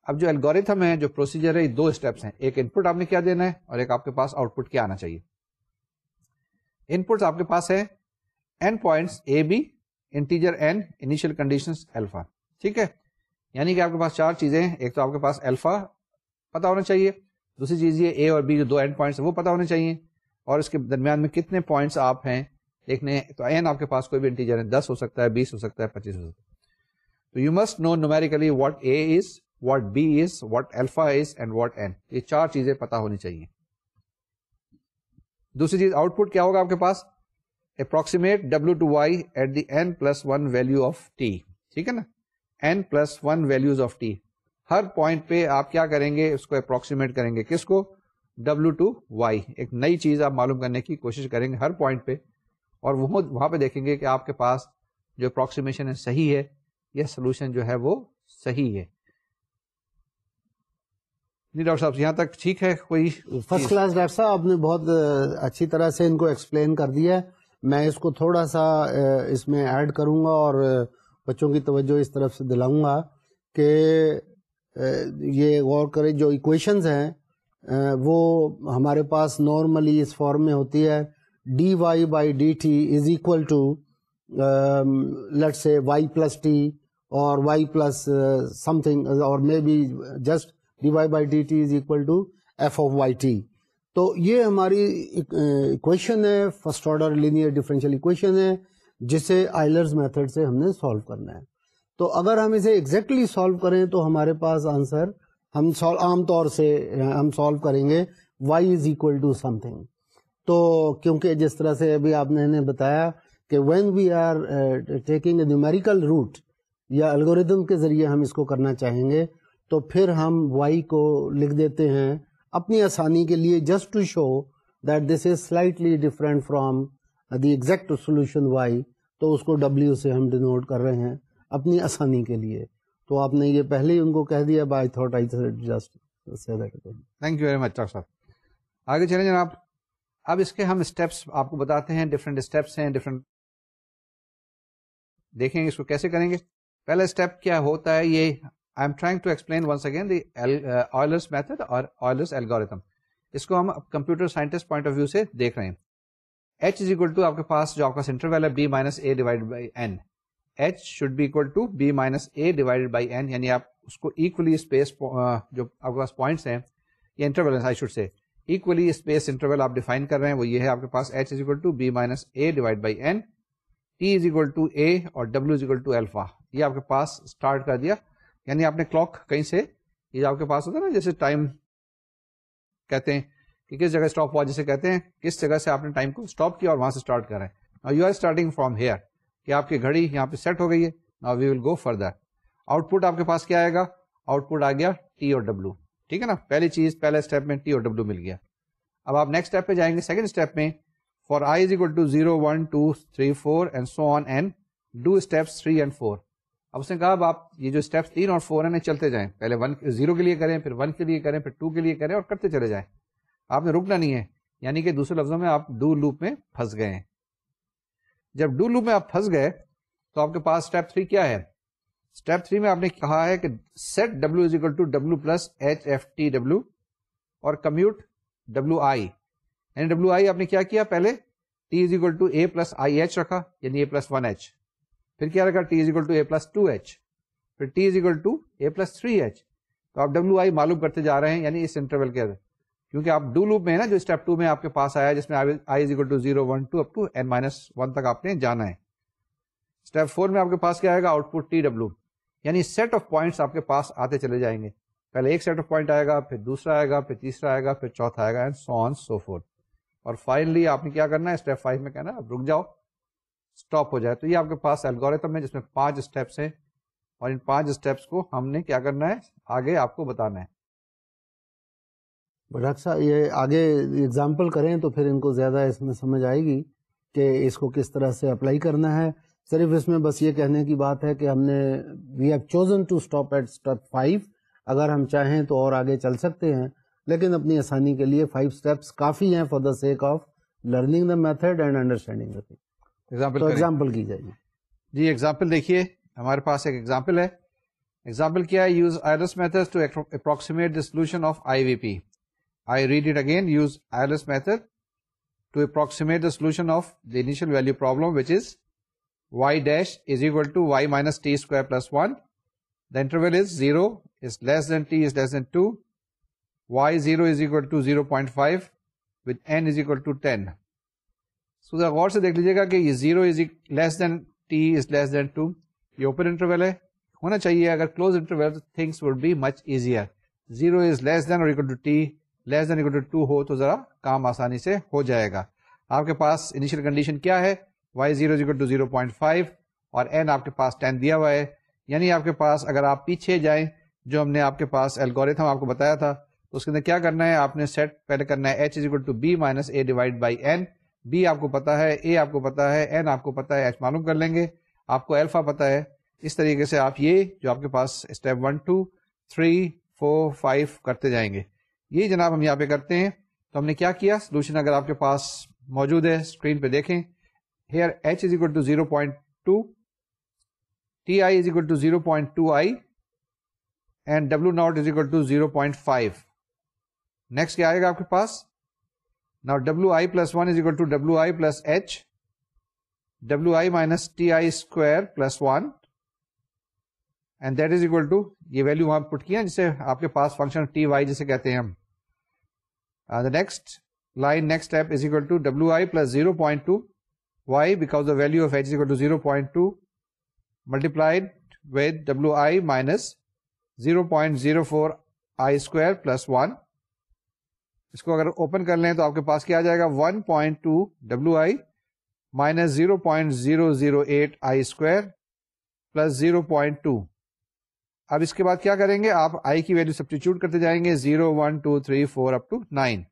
اب جو الگوریتھم ہے، جو پروسیجر ہے، یہ دو اسٹیپس ہیں۔ ایک ان پٹ آپ نے کیا دینا ہے اور ایک آپ کے پاس آؤٹ پٹ کیا آنا چاہیے۔ ان پٹ آپ کے پاس ہے n points a b integer n initial condition alpha ٹھیک ہے؟ یعنی کہ آپ کے پاس چار چیزیں ایک تو آپ کے پاس الفا پتا ہونا چاہیے۔ دوسری چیز یہ اے اور بی جو دو اینڈ پوائنٹس وہ پتا ہونے چاہیے۔ اور اس کے درمیان میں کتنے پوائنٹس آپ ہیں۔ ایک دیکھنے تو این آپ کے پاس کوئی بھی انٹیجر ہے، دس ہو سکتا ہے، بیس ہو سکتا ہے، پچیس ہو سکتا ہے۔ تو you must know numerically what a is what b is what alpha is and what n یہ چار چیزیں پتا ہونی چاہیے۔ دوسری چیز آؤٹ پٹ کیا ہوگا آپ کے پاس؟ Approximate W to y at the n plus one value of t ٹھیک ہے نا؟ N plus one values of t Hare point پہ آپ کیا کریں گے؟ اس کو اپروکسیمیٹ کریں گے۔ کس کو؟ ڈبلو ٹو وائی ایک نئی چیز آپ معلوم کرنے کی کوشش کریں گے، ہر پوائنٹ پہ۔ اور وہ وہاں پہ دیکھیں گے کہ آپ کے پاس جو اپروکسیمیشن ہے صحیح ہے یا سولوشن جو ہے وہ صحیح ہے۔ جی ڈاکٹر صاحب یہاں تک ٹھیک ہے کوئی فرسٹ کلاس ڈاکٹر صاحب آپ نے بہت اچھی طرح سے ان کو ایکسپلین کر دیا میں اس کو تھوڑا سا اس میں ایڈ کروں گا اور بچوں کی توجہ اس طرف سے دلاؤں گا کہ یہ غور کریں جو ایکویشنز ہیں وہ ہمارے پاس نارملی اس فارم میں ہوتی ہے۔ D y by d t is equal to let's say y plus t اور وائی پلس سم تھنگ اور may be just d y by d t is equal to f of y t تو یہ ہماری uh, اکویشن ہے. First order linear differential equation ہے، جسے آئلرز میتھڈ سے ہم نے سالو کرنا ہے. تو اگر ہم اسے ایگزیکٹلی سالو کریں تو ہمارے پاس آنسر ہم عام طور سے، ہم سالو کریں گے y is equal to something تو کیونکہ جس طرح سے ابھی آپ نے بتایا کہ when we are taking a numerical route یا الگوریدم کے ذریعے ہم اس کو کرنا چاہیں گے، تو پھر ہم وائی کو لکھ دیتے ہیں اپنی آسانی کے لیے just to show that this is slightly different from the exact solution y تو اس کو ڈبلو سے ہم ڈینوٹ کر رہے ہیں اپنی آسانی کے لیے۔ تو آپ نے یہ پہلے ہی ان کو کہہ دیا by thought I just thank you very much doctor صاحب آگے چلیں جناب۔ اب اس کے ہم اسٹیپس آپ کو بتاتے ہیں ڈفرینٹ اسٹیپس ہیں ڈفرینٹ دیکھیں گے اس کو کیسے کریں گے۔ پہلا اسٹیپ کیا ہوتا ہے، یہ I am trying to explain once again the Euler's method اور آئلرس ایلگوریتم اس کو ہم computer scientist point of view سے دیکھ رہے ہیں۔ ایچ از اکول ٹو آپ کے پاس جو آپ کا انٹرویل ہے b minus a divide by n h should be equal to b minus a divide by n یعنی آپ اس کو ایکولی اسپیس uh, جو آپ کے پاس پوائنٹس ہیں، یہ interval I should say equally spaced interval آپ ڈیفائن کر رہے ہیں، وہ یہ ہے آپ کے پاس h is equal to b minus a divide by n t is equal to a اور W is equal to alpha یہ آپ کے پاس اسٹارٹ کر دیا۔ یعنی آپ نے کلاک کہیں سے، یہ آپ کے پاس ہوتا ہے نا، جیسے ٹائم کہتے ہیں کہ کس جگہ اسٹاپ ہوا، جسے کہتے ہیں، کس جگہ سے آپ نے ٹائم کو اسٹاپ کیا اور وہاں سے اسٹارٹ کریں you are starting from here کہ آپ کی گھڑی یہاں پہ سیٹ ہو گئی ہے۔ نا we will go further output آپ کے پاس کیا آئے گا؟ آؤٹ پٹ آ گیا ٹی اور ڈبلو ٹھیک ہے نا؟ پہلی چیز پہلے اسٹیپ میں ٹی اور ڈبلو مل گیا۔ اب آپ نیکسٹ اسٹیپ پہ جائیں گے۔ سیکنڈ اسٹیپ میں for i is equal to zero one two three four and so on and do step three and four اب اس نے کہا اب آپ یہ جو اسٹیپ تین اور فور ہیں چلتے جائیں۔ پہلے ون زیرو کے لیے کریں، پھر ون کے لیے کریں، پھر ٹو کے لیے کریں اور کرتے چلے جائیں۔ آپ نے رکنا نہیں ہے۔ یعنی کہ دوسرے لفظوں میں آپ ڈو لوپ میں پھنس گئے ہیں۔ جب ڈو لوپ میں آپ پھنس گئے تو آپ کے پاس اسٹیپ تھری کیا ہے؟ اسٹیپ تھری میں آپ نے کہا ہے کہ set W is equal to W plus H F T W اور کمیوٹ ڈبلو آئی یعنی ڈبلو آئی آپ نے کیا کیا پہلے? T is equal to a plus i h رکھا یعنی اے پلس ون ایچ پھر کیا رکھا؟ T is equal to a plus two h پھر t is equal to a plus three h تو آپ ڈبلو آئی معلوم کرتے جا رہے ہیں یعنی اس انٹرول کے کیونکہ آپ ڈو لوپ میں ہے نا، جو اسٹیپ ٹو میں آپ کے پاس آیا جس میں i is equal to zero one two up to n minus one تک آپ نے جانا ہے. اسٹیپ فور میں آپ کے پاس کیا آئے گا؟ آؤٹ پٹ ٹی ڈبلو یعنی سیٹ آف پوائنٹس آپ کے پاس آتے چلے جائیں گے۔ پہلے ایک سیٹ آف پوائنٹ آئے گا، پھر دوسرا آئے گا، پھر تیسرا آئے گا، پھر چوتھا آئے گا and so on so four اور فائنلی آپ نے کیا کرنا ہے؟ اسٹیپ فائیو میں کہنا اب رک جاؤ اسٹاپ ہو جائے۔ تو یہ آپ کے پاس الگوریتم ہے، جس میں پانچ اسٹیپس ہیں۔ اور ان پانچ اسٹیپس کو ہم نے کیا کرنا ہے؟ آگے آپ کو بتانا ہے۔ ڈاکٹر صاحب، یہ آگے اگزامپل کریں تو پھر ان کو زیادہ اس میں سمجھ آئے گی کہ اس کو کس طرح سے اپلائی کرنا ہے۔ صرف اس میں بس یہ کہنے کی بات ہے کہ ہم نے we have chosen to stop at step five اگر ہم چاہیں تو اور آگے چل سکتے ہیں لیکن اپنی آسانی کے لیے فائیو اسٹیپس کافی ہیں for the sake of learning the method and understanding example کی جائے جی ایگزامپل دیکھیے۔ ہمارے پاس ایک ایگزامپل ہے۔ ایگزامپل کیا ہے؟ Use Euler's method to approximate the solution of I V P I read it again use Euler's method to approximate the solution of the initial value problem which is y dash is equal to y minus t square plus 1. The interval is 0 is less than t is less than 2. y0 is equal to 0.5 with n is equal to 10. So ذرا غور سے دیکھ لیجیے گا کہ یہ zero is less than t is less than two یہ اوپن انٹرول ہے ہونا چاہیے اگر close interval things would be much easier zero is less than اور equal to t less than equal to two ہو تو ذرا کام آسانی سے ہو جائے گا آپ کے پاس انیشیل کنڈیشن کیا ہے y zero to zero point five اور این آپ کے پاس ٹین دیا ہوا ہے۔ یعنی آپ کے پاس اگر آپ پیچھے جائیں، جو ہم نے آپ کے پاس الگوریتھم آپ کو بتایا تھا، تو اس کے اندر کیا کرنا ہے؟ آپ نے سیٹ پہلے کرنا ہے h is equal to b minus a divide by n b آپ کو پتا ہے اے آپ کو پتا ہے این آپ کو پتا ہے ایچ معلوم کر لیں گے۔ آپ کو ایلفا پتا ہے۔ اس طریقے سے آپ یہ، جو آپ کے پاس step one two three four five کرتے جائیں گے۔ یہ جناب ہم یہاں پہ کرتے ہیں۔ تو ہم نے کیا کیا؟ سولوشن اگر آپ کے پاس موجود ہے اسکرین پہ دیکھیں۔ Here h is equal to 0.2 ti is equal to 0.2 i and w naught is equal to 0.5 next کیا آئے گا آپ کے پاس now wi plus 1 is equal to wi plus h wi minus ti square plus 1 and that is equal to یہ ویلو وہاں پٹ کیا جسے آپ کے پاس فنکشن ٹی وائی جسے کہتے ہیں ہم next line next step is equal to W i plus zero point two Why? Because the value of h is equal to 0.2 multiplied with wi minus 0.04 i square plus 1 اس کو اگر اوپن کر لیں تو آپ کے پاس کیا جائے گا 1.2 point two W i minus zero point zero zero eight i square plus zero point two اب اس کے بعد کیا کریں گے آپ آئی کی ویلو سبسٹیچیوٹ کرتے جائیں گے zero one two three four up to nine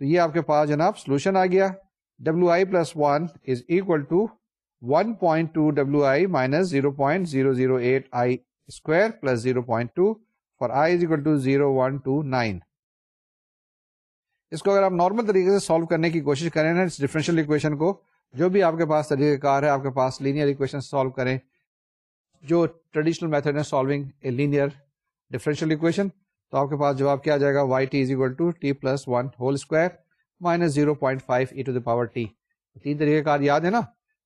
تو یہ آپ کے پاس جناب سولوشن آ گیا W I plus one is equal to one point two W I minus zero point zero zero eight I square plus zero point two for I is equal to zero one two nine اس کو اگر آپ نارمل طریقے سے سالو کرنے کی کوشش کریں نا ڈفرینشیل اکویشن کو، جو بھی آپ کے پاس طریقہ کار ہے، آپ کے پاس لینئر اکویشن سالو کریں، جو ٹریڈیشنل میتھڈ ہے solving a linear differential equation تو آپ کے پاس جواب کیا جائے گا y t is equal to t plus one whole square minus zero point five e to the power t تین طریقہ کار یاد ہے نا؟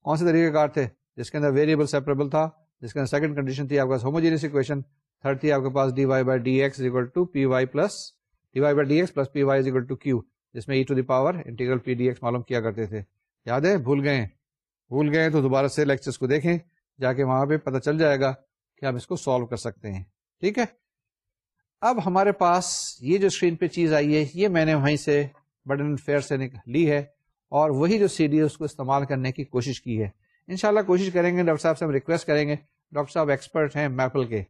کون سے طریقہ کار تھے؟ جس کے اندر ویریبل سیپریبل تھا، جس کے اندر سیکنڈ کنڈیشن تھی، آپ کے پاس ہوموجینس اکویشن تھرڈ تھی، آپ کے پاس D Y by D X equal to P Y plus D Y by D X plus P Y equal to Q جس میں E to the power integral P D X معلوم کیا کرتے تھے۔ یاد ہے؟ بھول گئے بھول گئے تو دوبارہ سے لیکچرس کو دیکھیں، جا کے وہاں پہ پتہ چل جائے گا کہ ہم اس کو سالو کر سکتے ہیں۔ ٹھیک ہے؟ اب ہمارے پاس یہ جو اسکرین پہ چیز آئی ہے، یہ میں نے وہیں سے بٹن فیئر سے لی ہے اور وہی جو سی ڈی ہے اس کو استعمال کرنے کی کوشش کی ہے۔ انشاءاللہ کوشش کریں گے، ڈاکٹر صاحب سے ہم ریکویسٹ کریں گے۔ ڈاکٹر صاحب ایکسپرٹ ہیں میپل کے۔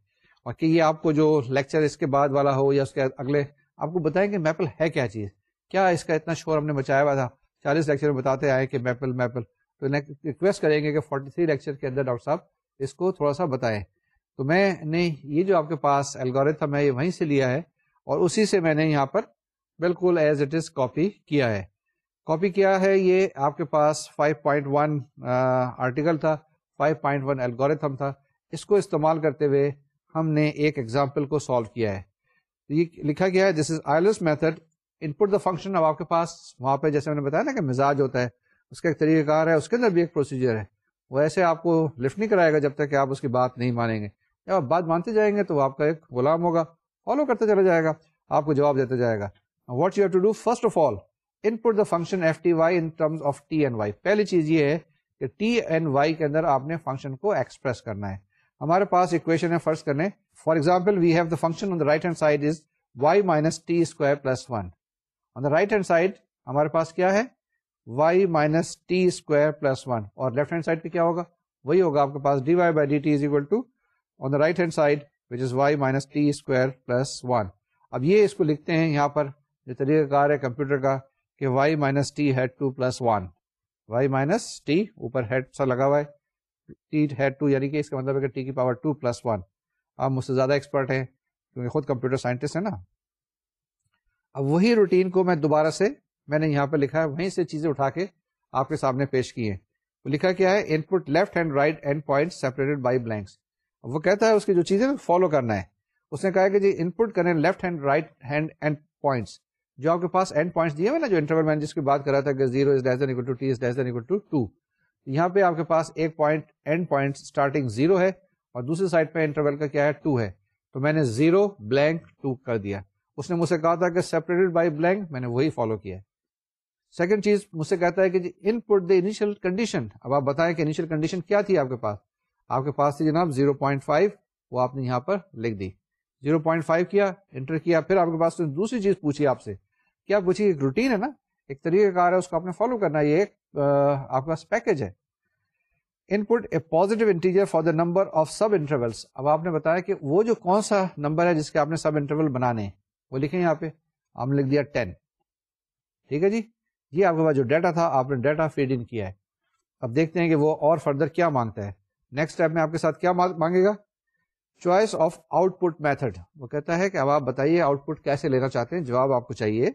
اور کہ یہ آپ کو جو لیکچر اس کے بعد والا ہو یا اس کے اگلے، آپ کو بتائیں کہ میپل ہے کیا چیز؟ کیا اس کا اتنا شور ہم نے بچایا ہوا تھا؟ چالیس لیکچر میں بتاتے آئے کہ میپل میپل۔ تو ریکویسٹ کریں گے کہ فورٹی تھری لیکچر کے اندر ڈاکٹر صاحب اس کو تھوڑا سا بتائیں۔ تو میں نے یہ جو آپ کے پاس الگوریتھم ہے، یہ وہیں سے لیا ہے اور اسی سے میں نے یہاں پر بالکل ایز اٹ از کاپی کیا ہے۔ کاپی کیا ہے؟ یہ آپ کے پاس 5.1 آرٹیکل تھا 5.1 الگوریتھم تھا۔ اس کو استعمال کرتے ہوئے ہم نے ایک ایگزامپل کو سالو کیا ہے۔ یہ لکھا گیا ہے this is Euler's method input the function اب آپ کے پاس وہاں پہ جیسے میں نے بتایا نا کہ مزاج ہوتا ہے، اس کا ایک طریقہ کار ہے، اس کے اندر بھی ایک پروسیجر ہے۔ وہ ایسے آپ کو لفٹ نہیں کرائے گا جب تک کہ آپ اس کی بات نہیں مانیں گے۔ جب آپ بات مانتے جائیں گے تو آپ کا ایک غلام ہوگا۔ فالو کرتے چلا جائے گا، آپ کو جواب دیتے جائے گا۔ What you have to do first of all input the function f t y in terms of t and y پہلی چیز یہ ہے کہ ٹی اینڈ وائی کے اندر آپ نے فنکشن کو ایکسپریس کرنا ہے ہمارے پاس اکویشن ہے فرسٹ کرنے for example we have the function on the right hand side is y minus t square plus one on the right hand side ہمارے پاس کیا ہے y minus t square plus one اور لیفٹ ہینڈ سائڈ پہ کیا ہوگا وہی ہوگا آپ کے پاس d y by d t is equal to on the right hand side which is y minus t square plus one اب یہ اس کو لکھتے ہیں یہاں پر جو طریقہ کار ہے کمپیوٹر کا کہ y minus t hat two plus one y minus t اوپر ہیڈ سا لگا ہوا ہے. ٹی ہیڈ ٹو یعنی کہ اس کا مطلب ہے کہ ٹی کی پاور ٹو پلس ون آپ مجھ سے زیادہ ایکسپرٹ ہیں کیونکہ خود کمپیوٹر سائنٹسٹ ہے نا. اب وہی روٹین کو میں دوبارہ سے میں نے یہاں پہ لکھا ہے، وہیں سے چیزیں اٹھا کے آپ کے سامنے پیش کی ہیں۔ وہ لکھا کیا ہے input left hand right end point separated by blanks وہ کہتا ہے اس کی جو چیزیں فالو کرنا ہے۔ اس نے کہا کہ جی ان پٹ کریں left hand right hand end points جو آپ کے پاس اینڈ پوائنٹس دیے ہوئے نا، جو انٹرول میں جس کی بات کر رہا تھا کہ zero is less than equal to t is less than equal to two یہاں پہ آپ کے پاس ایک point end point starting zero ہے اور دوسری سائڈ پہ انٹرول کا کیا ہے ٹو ہے۔ تو میں نے زیرو بلینک ٹو کر دیا۔ اس نے مجھ سے کہا تھا کہ سیپریٹڈ بائی بلینک میں نے وہی فالو کیا سیکنڈ چیز مجھ سے کہتا ہے کہ input the initial condition اب آپ بتائیں کہ انیشل کنڈیشن کیا تھی آپ کے پاس۔ آپ کے پاس تھی جناب زیرو پوائنٹ فائیو وہ آپ نے یہاں پر لکھ دی۔ زیرو پوائنٹ فائیو کیا انٹر کیا، پھر آپ کے پاس دوسری چیز پوچھی آپ سے۔ کیا پوچھی ایک روٹین ہے نا، ایک طریقہ کار ہے، اس کو آپ نے فالو کرنا، یہ ایک آپ کے پاس پیکج ہے۔ Input a positive integer for the number of subintervals اب آپ نے بتایا کہ وہ جو کون سا نمبر ہے جس کے آپ نے سب انٹرول بنانے ہیں، وہ لکھیں یہاں پہ۔ آپ نے لکھ دیا ٹین ٹھیک ہے جی؟ یہ آپ کے پاس جو ڈیٹا تھا، آپ نے ڈیٹا فیڈ ان کیا ہے۔ اب دیکھتے ہیں کہ وہ اور فردر کیا مانگتا ہے۔ نیکسٹ اسٹیپ میں آپ کے ساتھ کیا مانگے گا؟ Choice of output method وہ کہتا ہے کہ اب آپ بتائیے آؤٹ پٹ کیسے لینا چاہتے ہیں؟ جواب آپ کو چاہیے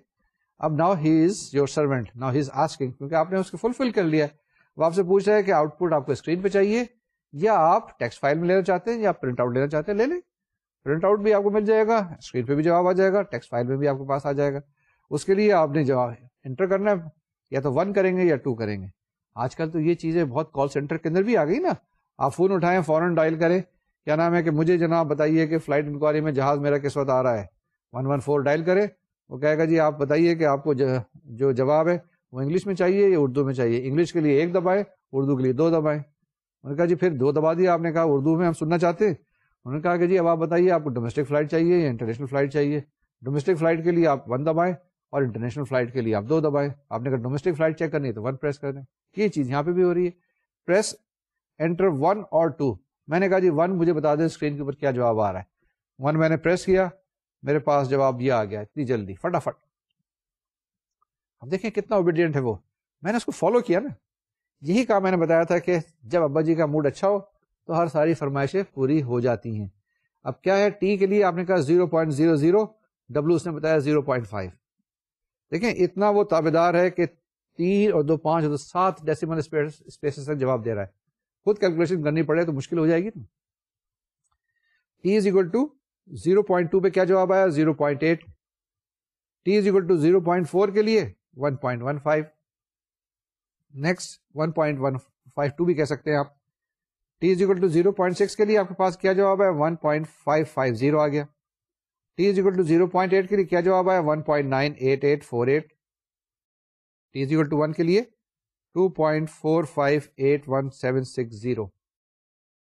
اب now he is your servant now he is asking کیونکہ آپ نے اس کو فلفل کر لیا وہ آپ سے پوچھ رہا ہے کہ آؤٹ پٹ آپ کو اسکرین پہ چاہیے یا آپ ٹیکسٹ فائل میں لینا چاہتے ہیں یا پرنٹ آؤٹ لینا چاہتے ہیں لے لیں۔ پرنٹ آؤٹ بھی آپ کو مل جائے گا، اسکرین پہ بھی جواب آ جائے گا، ٹیکسٹ فائل میں بھی آپ کے پاس آ جائے گا۔ اس کے لیے آپ نے جواب انٹر کرنا ہے، یا تو ون کریں گے یا ٹو کریں گے۔ آج کل تو یہ چیزیں بہت کال سینٹر کے اندر بھی آ گئی نا۔ آپ فون اٹھائیں، فوراً ڈائل کریں۔ کیا نام ہے کہ مجھے جناب بتائیے کہ فلائٹ انکوائری میں جہاز میرا کس وقت آ رہا ہے؟ ون ون فور ڈائل کرے وہ کہے گا جی آپ بتائیے کہ آپ کو جو جواب ہے وہ انگلش میں چاہیے یا اردو میں چاہیے؟ انگلش کے لیے ایک دبائے، اردو کے لیے دو دبائیں انہوں نے کہا جی پھر دو دبا دیا آپ نے کہا، اردو میں ہم سننا چاہتے؟ ہیں انہوں نے کہا کہ جی اب آپ بتائیے، آپ کو ڈومیسٹک فلائٹ چاہیے یا انٹرنیشنل فلائٹ چاہیے؟ ڈومیسٹک فلائٹ کے لیے آپ ون دبائیں اور انٹرنیشنل فلائٹ کے لیے آپ دو دبائیں۔ آپ نے کہا ڈومیسٹک فلائٹ چیک کرنی ہے تو ون پریس کر دیں یہ چیز یہاں پہ بھی ہو رہی ہے۔ پریس انٹر ون اور ٹو میں نے کہا جی ون مجھے بتا دیں اسکرین کے اوپر کیا جواب آ رہا ہے۔ ون میں نے پریس کیا۔ میرے پاس جواب یہ آ گیا اتنی جلدی، فٹافٹ۔ اب دیکھیں کتنا اوبیڈینٹ ہے وہ۔ میں نے اس کو فالو کیا نا۔ یہی کام میں نے بتایا تھا کہ جب ابا جی کا موڈ اچھا ہو تو ہر ساری فرمائشیں پوری ہو جاتی ہیں۔ اب کیا ہے؟ ٹی کے لیے آپ نے کہا zero point zero zero W اس نے بتایا زیرو پوائنٹ فائیو دیکھیں اتنا وہ تابے دار ہے کہ تین اور دو پانچ اور دو سات ڈیسیمل اسپیسز تک جواب دے رہا ہے۔ خود کیلکولیشن کرنی پڑے تو مشکل ہو جائے گی نا۔ T is equal to zero point two پہ کیا جواب آیا؟ Zero point eight. T is equal to zero point four کے لیے one point one five next one point one five two بھی کہہ سکتے ہیں آپ۔ T is equal to zero point six کے لیے آپ کے پاس کیا جواب ہے one point five five zero آ گیا۔ T is equal to zero point eight کے لیے کیا جواب ہے one point nine eight eight four eight t is equal to one کے لیے two point four five eight one seven six zero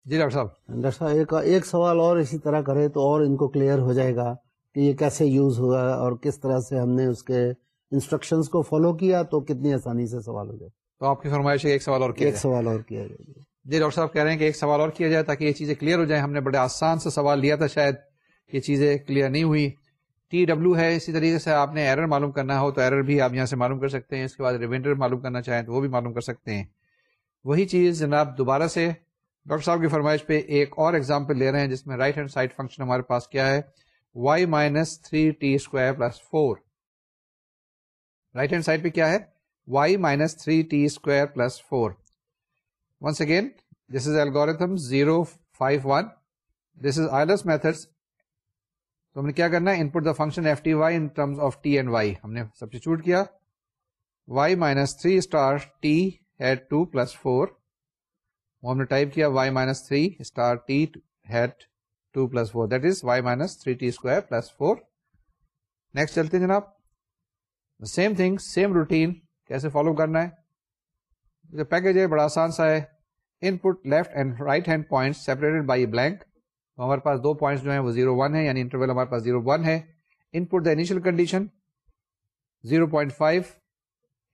جی ڈاکٹر صاحب۔ ڈاکٹر صاحب ایک سوال اور اسی طرح کرے تو اور ان کو کلیئر ہو جائے گا کہ یہ کیسے یوز ہوا اور کس طرح سے ہم نے اس کے انسٹرکشنز کو فالو کیا تو کتنی آسانی سے سوال ہو جائے۔ تو آپ کی فرمائش ہے ایک سوال اور کیا ایک سوال اور کیا جائے۔ جی ڈاکٹر صاحب کہہ رہے ہیں کہ ایک سوال اور کیا جائے تاکہ یہ چیزیں کلیئر ہو جائیں۔ ہم نے بڑے آسان سے سوال لیا تھا شاید یہ چیزیں کلیئر نہیں ہوئی۔ ٹی ڈبلو ہے اسی طریقے سے آپ نے ایرر معلوم کرنا ہو تو ایرر بھی آپ یہاں سے معلوم کر سکتے ہیں۔ اس کے بعد ریمائنڈر معلوم کرنا چاہیں تو وہ بھی معلوم کر سکتے ہیں۔ وہی چیز جناب دوبارہ سے ڈاکٹر صاحب کی فرمائش پہ ایک اور ایگزامپل لے رہے ہیں جس میں رائٹ ہینڈ سائڈ فنکشن ہمارے پاس کیا ہے؟ Y minus three t square plus four right hand side پہ کیا ہے؟ Y minus three t square plus four once again this is algorithm zero five one this is Euler's method تو ہم نے کیا کرنا ہے؟ Input the function f t y in terms of t and y ہم نے سبسٹیچیوٹ کیا. Y minus three star t hat two plus four وہ ہم نے ٹائپ کیا y minus three star t hat two plus four that is y minus three t square plus four next چلتے ہیں جناب. سیم تھنگ سیم روٹین کیسے فالو کرنا ہے؟ جو پیکج ہے، بڑا آسان سا ہے. Input left and right hand point separated by blank تو ہمارے پاس دو پوائنٹس جو ہیں، وہ زیرو ون ہے یعنی انٹرول ہمارے پاس زیرو ون ہے. Input the initial condition zero point five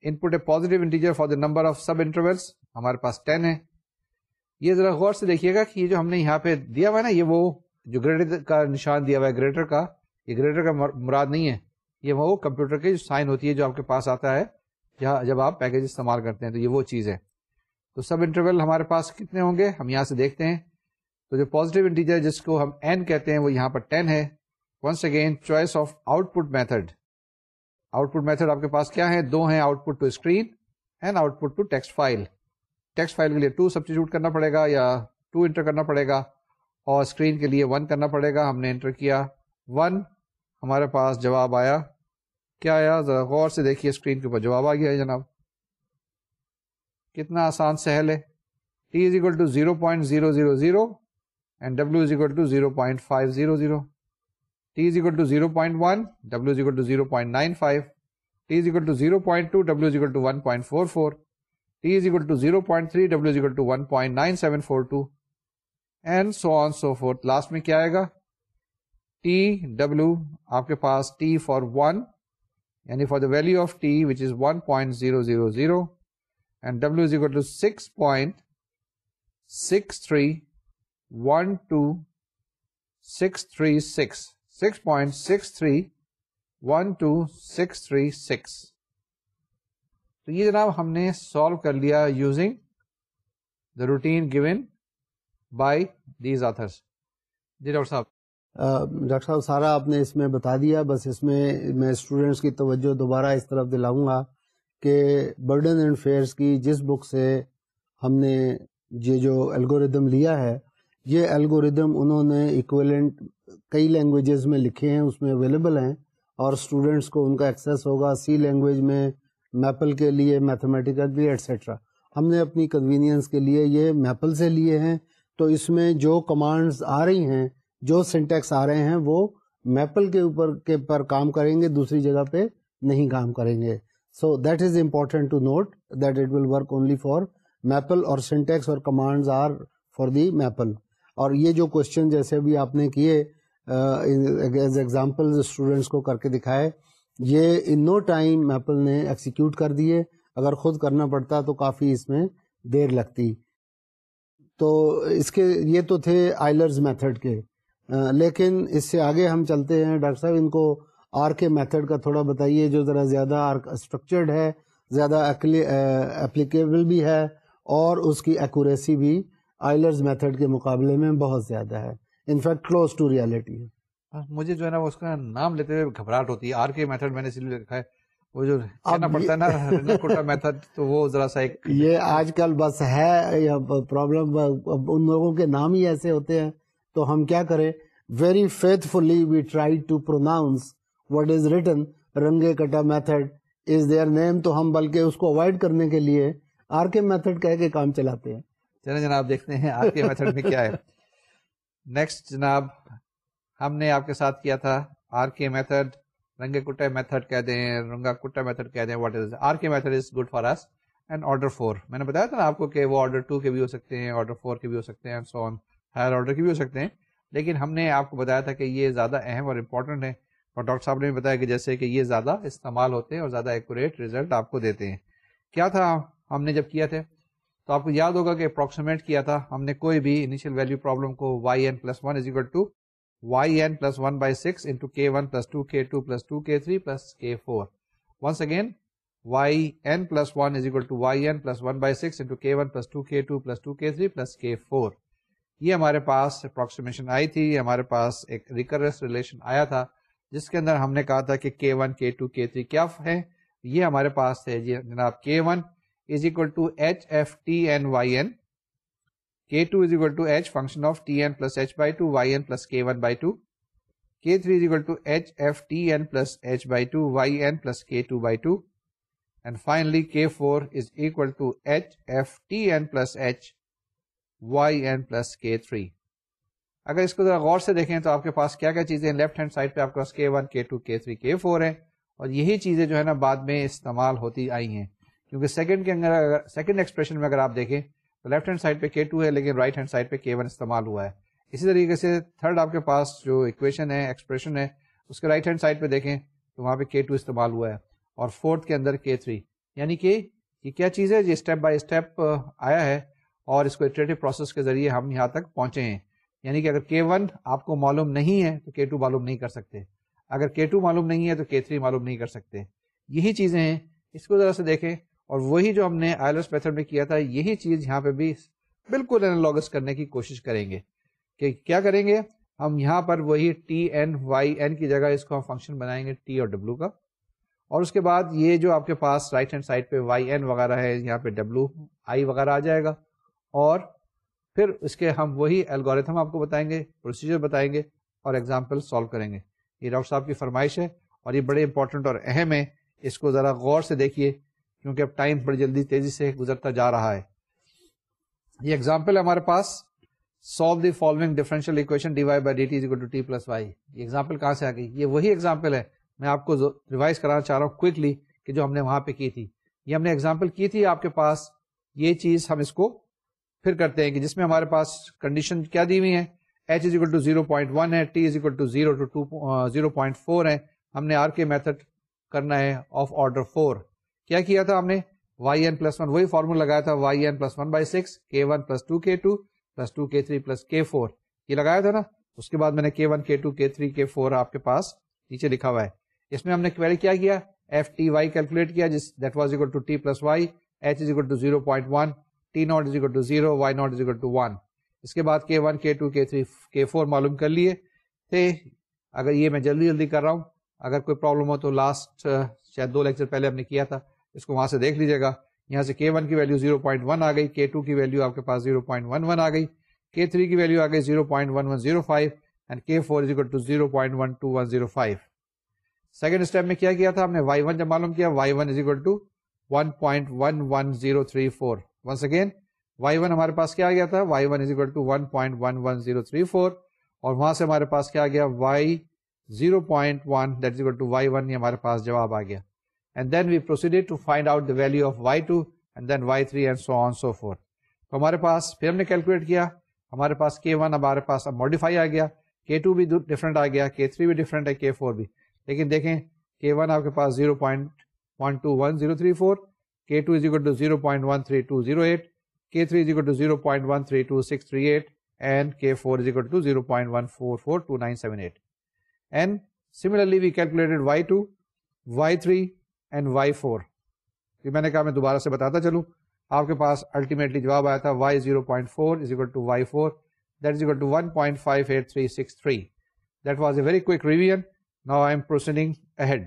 input a positive integer for the number of subintervals ہمارے پاس ٹین ہے۔ یہ ذرا غور سے دیکھیے گا کہ یہ جو ہم نے یہاں پہ دیا ہوا ہے نا، یہ وہ جو گریٹر کا نشان دیا ہوا ہے گریٹر کا، یہ گریٹر کا مراد نہیں ہے۔ یہ وہ کمپیوٹر کی جو سائن ہوتی ہے جو آپ کے پاس آتا ہے، جہاں جب آپ پیکج استعمال کرتے ہیں تو یہ وہ چیز ہے۔ تو سب انٹرول ہمارے پاس کتنے ہوں گے؟ ہم یہاں سے دیکھتے ہیں۔ تو جو پوزیٹو انٹیجر جس کو ہم این کہتے ہیں، وہ یہاں پر ٹین ہے۔ Once again choice of output method output method آپ کے پاس کیا ہے؟ دو ہیں output to screen and output to text file text file کے لیے ٹو سبسٹیوٹ کرنا پڑے گا یا ٹو انٹر کرنا پڑے گا اور اسکرین کے لیے ون کرنا پڑے گا، ہم نے انٹر کیا۔ ون، ہمارے پاس جواب آیا۔ کیا آیا؟ ذرا غور سے دیکھیے، اسکرین کے اوپر جواب آ گیا ہے جناب۔ کتنا آسان سہل ہے۔ T is equal to zero point zero zero zero and W is equal to zero point five zero zero T is equal to zero point one W is equal to zero point nine five T is equal to zero point two W is equal to one point four four T is equal to zero point three W is equal to one point nine seven four two and so on so forth last میں کیا آئے گا ٹی ڈبلو آپ کے پاس ٹی فار ون یعنی for the value of t which is one point zero zero zero and W is equal to six point six three one two six three six six point six three one two six three six تو یہ جناب ہم نے سالو کر لیا using the routine given by these authors G doctor صاحب. ڈاکٹر صاحب، سارا آپ نے اس میں بتا دیا، بس اس میں میں اسٹوڈینٹس کی توجہ دوبارہ اس طرف دلاؤں گا کہ برڈن اینڈ فیئرس کی جس بک سے ہم نے یہ جو الگوریدم لیا ہے، یہ الگوریدم انہوں نے ایکویلنٹ کئی لینگویجز میں لکھے ہیں، اس میں اویلیبل ہیں اور اسٹوڈینٹس کو ان کا ایکسیس ہوگا سی لینگویج میں میپل کے لیے میتھمیٹیکل بھی ایٹسٹرا ہم نے اپنی کنوینئنس کے لیے یہ میپل سے لیے ہیں۔ تو اس میں جو کمانڈز آ رہی ہیں، جو سنٹیکس آ رہے ہیں، وہ میپل کے اوپر کے پر کام کریں گے، دوسری جگہ پہ نہیں کام کریں گے۔ So that is important to note that it will work only for Maple اور سنٹیکس اور commands are for the Maple. اور یہ جو کوشچن جیسے بھی آپ نے کیے ایز ایگزامپل اسٹوڈینٹس کو کر کے دکھائے یہ ان نو ٹائم ایپل نے ایکسیکیوٹ کر دیے۔ اگر خود کرنا پڑتا تو کافی اس میں دیر لگتی۔ تو اس کے یہ تو تھے آئلرز میتھڈ کے۔ لیکن اس سے آگے ہم چلتے ہیں۔ ڈاکٹر صاحب، ان کو آر کے میتھڈ کا تھوڑا بتائیے، جو ذرا زیادہ اسٹرکچرڈ ہے، زیادہ اپلیکیبل بھی ہے، اور اس کی ایکوریسی بھی آئلرز میتھڈ کے مقابلے میں بہت زیادہ ہے۔ انفیکٹ کلوز ٹو ریالٹی ہے۔ مجھے جو ہے نا اس کا نام لیتے ہوئے گھبراہٹ ہوتی ہے۔ آر کے میتھڈ میں نے اس لیے لکھا ہے۔ وہ جو کہنا پڑتا ہے نا میتھڈ تو وہ ذرا سا ایک یہ آج کل بس ہے یا پرابلم ان لوگوں کے نام ہی ایسے ہوتے ہیں۔ تو ہم کیا کریں؟ Very faithfully we try to pronounce what is written Runge Kutta method is their name تو ہم بلکہ اس کو اوائڈ کرنے کے لیے آر کے میتھڈ کہہ کے کام چلاتے ہیں۔ چلیں جناب دیکھتے ہیں آر کے میتھڈ میں کیا ہے۔ نیکسٹ جناب ہم نے آپ کے ساتھ کیا تھا R K method Runge Kutta method کہہ دیں، رنگا کٹا میتھڈ کہہ دیں what is R K method is good for us and order four میں نے بتایا تھا نا آپ کو کہ وہ آرڈر ٹو کے بھی ہو سکتے ہیں آرڈر فور کے بھی ہو سکتے ہیں سو آن ہائر آرڈر کے بھی ہو سکتے ہیں، لیکن ہم نے آپ کو بتایا تھا کہ یہ زیادہ اہم اور امپورٹنٹ ہے اور ڈاکٹر صاحب نے بھی بتایا کہ جیسے کہ یہ زیادہ استعمال ہوتے ہیں اور زیادہ ایکوریٹ ریزلٹ آپ کو دیتے ہیں۔ کیا تھا ہم نے جب کیا تھے؟ تو آپ کو یاد ہوگا کہ اپروکسیمیٹ کیا تھا، ہم نے کوئی بھی انیشیل ویلو پرابلم کو y n plus one is equal to y n plus one by six into k one plus two k two plus two k three plus k four once again y n plus one is equal to y n plus one by six into k one plus two k two plus two k three plus k four یہ ہمارے پاس اپروکسیمیشن آئی تھی، یہ ہمارے پاس ایک ریکرس ریلیشن آیا تھا، جس کے اندر ہم نے کہا تھا کہ کے ون کے ٹو کے تھری کیا ہے یہ ہمارے پاس ہے جناب K one is equal to H F T N Y N K two is equal to H function of T N plus H by two Y N plus K one by two K three is equal to H F T N plus H by two Y N plus K two by two and finally اگر اس کو ذرا غور سے دیکھیں تو آپ کے پاس کیا کیا چیزیں لیفٹ ہینڈ سائڈ پہ آپ کے پاس کے ون کے ٹو کے تھری کے فور ہے اور یہی چیزیں جو ہے نا بعد میں استعمال ہوتی آئی ہیں. کیونکہ سیکنڈ کے اندر سیکنڈ ایکسپریشن میں اگر آپ دیکھیں لیفٹ ہینڈ سائڈ پہ کے ٹو ہے، لیکن رائٹ ہینڈ سائڈ پہ کے ون استعمال ہوا ہے۔ اسی طریقے سے تھرڈ آپ کے پاس جو اکویشن ہے ایکسپریشن ہے، اس کے رائٹ ہینڈ سائڈ پہ دیکھیں تو وہاں پہ کے ٹو استعمال ہوا ہے۔ اور فورتھ کے اندر کے تھری یعنی کہ یہ کیا چیز ہے جو اسٹیپ بائی اسٹیپ آیا ہے اور اس کو اٹریٹو پروسیس کے ذریعے ہم یہاں تک پہنچے ہیں۔ یعنی کہ اگر کے ون آپ کو معلوم نہیں ہے تو کے ٹو معلوم نہیں کر سکتے۔ اگر کے ٹو معلوم نہیں ہے تو کے تھری معلوم نہیں کر سکتے۔ یہی چیزیں ہیں۔ اس کو ذرا سے دیکھیں۔ اور وہی جو ہم نے آئلس میتھڈ میں کیا تھا، یہی چیز یہاں پہ بھی بالکل اینالوگس کرنے کی کوشش کریں گے کہ کیا کریں گے؟ ہم یہاں پر وہی ٹی این وائی این کی جگہ اس کو ہم فنکشن بنائیں گے ٹی اور ڈبلو کا۔ اور اس کے بعد یہ جو آپ کے پاس رائٹ ہینڈ سائڈ پہ وائی این وغیرہ ہے، یہاں پہ ڈبلو آئی وغیرہ آ جائے گا۔ اور پھر اس کے ہم وہی الگوریتھم آپ کو بتائیں گے پروسیجر بتائیں گے اور ایگزامپل سالو کریں گے۔ یہ ڈاکٹر صاحب کی فرمائش ہے اور یہ بڑے امپورٹنٹ اور اہم ہے اس کو ذرا غور سے دیکھیے۔ کیونکہ اب ٹائم بڑی جلدی تیزی سے گزرتا جا رہا ہے۔ یہ ایگزامپل ہے ہمارے پاس۔ Solve the following differential equation d y by d t two t plus y یہ ایگزامپل کہاں سے آ گئی؟ یہ وہی ایگزامپل ہے۔ میں آپ کو ریوائز کرانا چاہ رہا ہوں کوکلی کہ جو ہم نے وہاں پہ کی تھی۔ یہ ہم نے ایگزامپل کی تھی آپ کے پاس۔ یہ چیز ہم اس کو پھر کرتے ہیں کہ جس میں ہمارے پاس کنڈیشن کیا دی ہوئی ہے h is equal to zero point one ہے t is equal to zero two zero point four ہے۔ ہم نے آر کے میتھڈ کرنا ہے آف آرڈر فور کیا کیا تھا ہم نے؟ وائی این پلس ون وہی فارمولا لگایا تھا y n plus one by six k one plus two k two plus two k three plus k four یہ لگایا تھا نا؟ اس کے بعد میں نے کے ون کے ٹو کے تھری کے فور آپ کے پاس نیچے لکھا ہوا ہے۔ اس میں ہم نے کیوری کیا کیا؟ ایف ٹی وائی کیلکولیٹ کیا، جس that was equal to t plus y h is equal to zero point one t naught is equal to zero y naught is equal to one اس کے بعد کے ون کے ٹو کے تھری کے فور معلوم کر لیے۔ تھے، اگر یہ میں جلدی جلدی کر رہا ہوں، اگر کوئی پرابلم ہو تو لاسٹ شاید دو لیکچر پہلے ہم نے کیا تھا۔ اس کو وہاں سے دیکھ لیجیے گا۔ یہاں سے کے ون کی ویلو زیرو پوائنٹ ون آ گئی کے ٹو کی ویلو آپ کے پاس زیرو پوائنٹ ون ون آ گئی کے تھری کی ویلو آ گئی zero point one one zero five and k four is equal to zero point one two one zero five second step میں کیا کیا تھا؟ ہم نے وائی ون جب معلوم کیا y one is equal to one point one one zero three four once again y one ہمارے پاس کیا گیا تھا؟ Y one is equal to one point one one zero three four اور وہاں سے ہمارے پاس کیا گیا؟ Y zero point one that is equal to y one یہ ہمارے پاس جواب آ گیا۔ And then we proceeded to find out the value of y two and then y three and so on so forth تو ہمارے پاس پھر ہم نے کیلکولیٹ کیا۔ ہمارے پاس کے ون ہمارے پاس اب ماڈیفائی آ گیا۔ کے ٹو بھی ڈفرنٹ آ گیا۔ کے تھری بھی ڈفرنٹ ہے کے فور بھی۔ لیکن دیکھیں کے ون آپ کے پاس zero point one two one zero three four k two is equal to zero point one three two zero eight K3 is equal to 0.132638 and K4 is equal to 0.144298. And similarly we calculated Y2, Y3 and Y4. یہ میں نے کہا میں دوبارہ سے بتاتا چلوں۔ آپ کے پاس الٹیمیٹلی جواب آیا تھا y zero point four is equal to y four that is equal to one point five eight three six three that was a very quick revision now I am proceeding ahead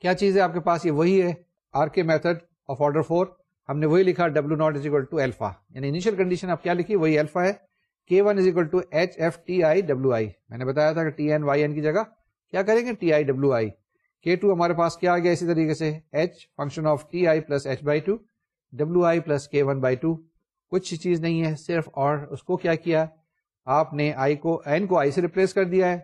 کیا چیز ہے آپ کے پاس یہ وہی ہے؟ R K method of order four ہم نے وہی لکھا W not is equal to alpha یعنی انیشیل کنڈیشن آپ کیا لکھی؟ وہی ایلفا ہے. K one is equal to h f t i W I میں نے بتایا تھا کہ ٹی این وائی این کی جگہ کیا کریں گے؟ T I W I K two ہمارے پاس کیا آ گیا اسی طریقے سے؟ H function of t i plus h by two W i plus k one by two کچھ چیز نہیں ہے، صرف اور اس کو کیا کیا؟ آپ نے آئی کو این کو آئی سے ریپلیس کر دیا ہے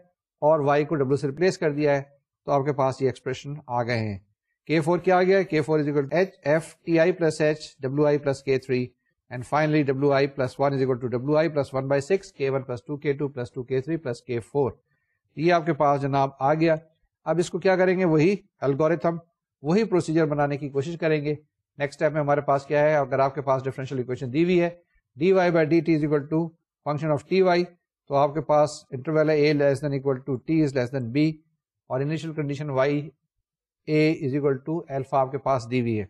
اور وائی کو ڈبلو سے ریپلیس کر دیا ہے، تو آپ کے پاس یہ ایکسپریشن آ گئے ہیں۔ کے فور کیا آ گیا؟ K four is equal H F T I plus H W I plus K three and finally W I plus one is equal to W I plus one by six K one plus two K two plus two K three plus K four یہ آپ کے پاس جناب آ گیا۔ اب اس کو کیا کریں گے؟ وہی الگوریتھم وہی پروسیجر بنانے کی کوشش کریں گے۔ نیکسٹ اسٹیپ میں ہمارے پاس کیا ہے؟ اگر آپ کے پاس ڈیفرنشیل اکویشن دی ہوئی ہے d y by d t is equal to function of t y تو آپ کے پاس انٹرول ہے a less than equal to t is less than b اور initial condition y a is equal to alpha آپ کے پاس دی ہوئی ہے۔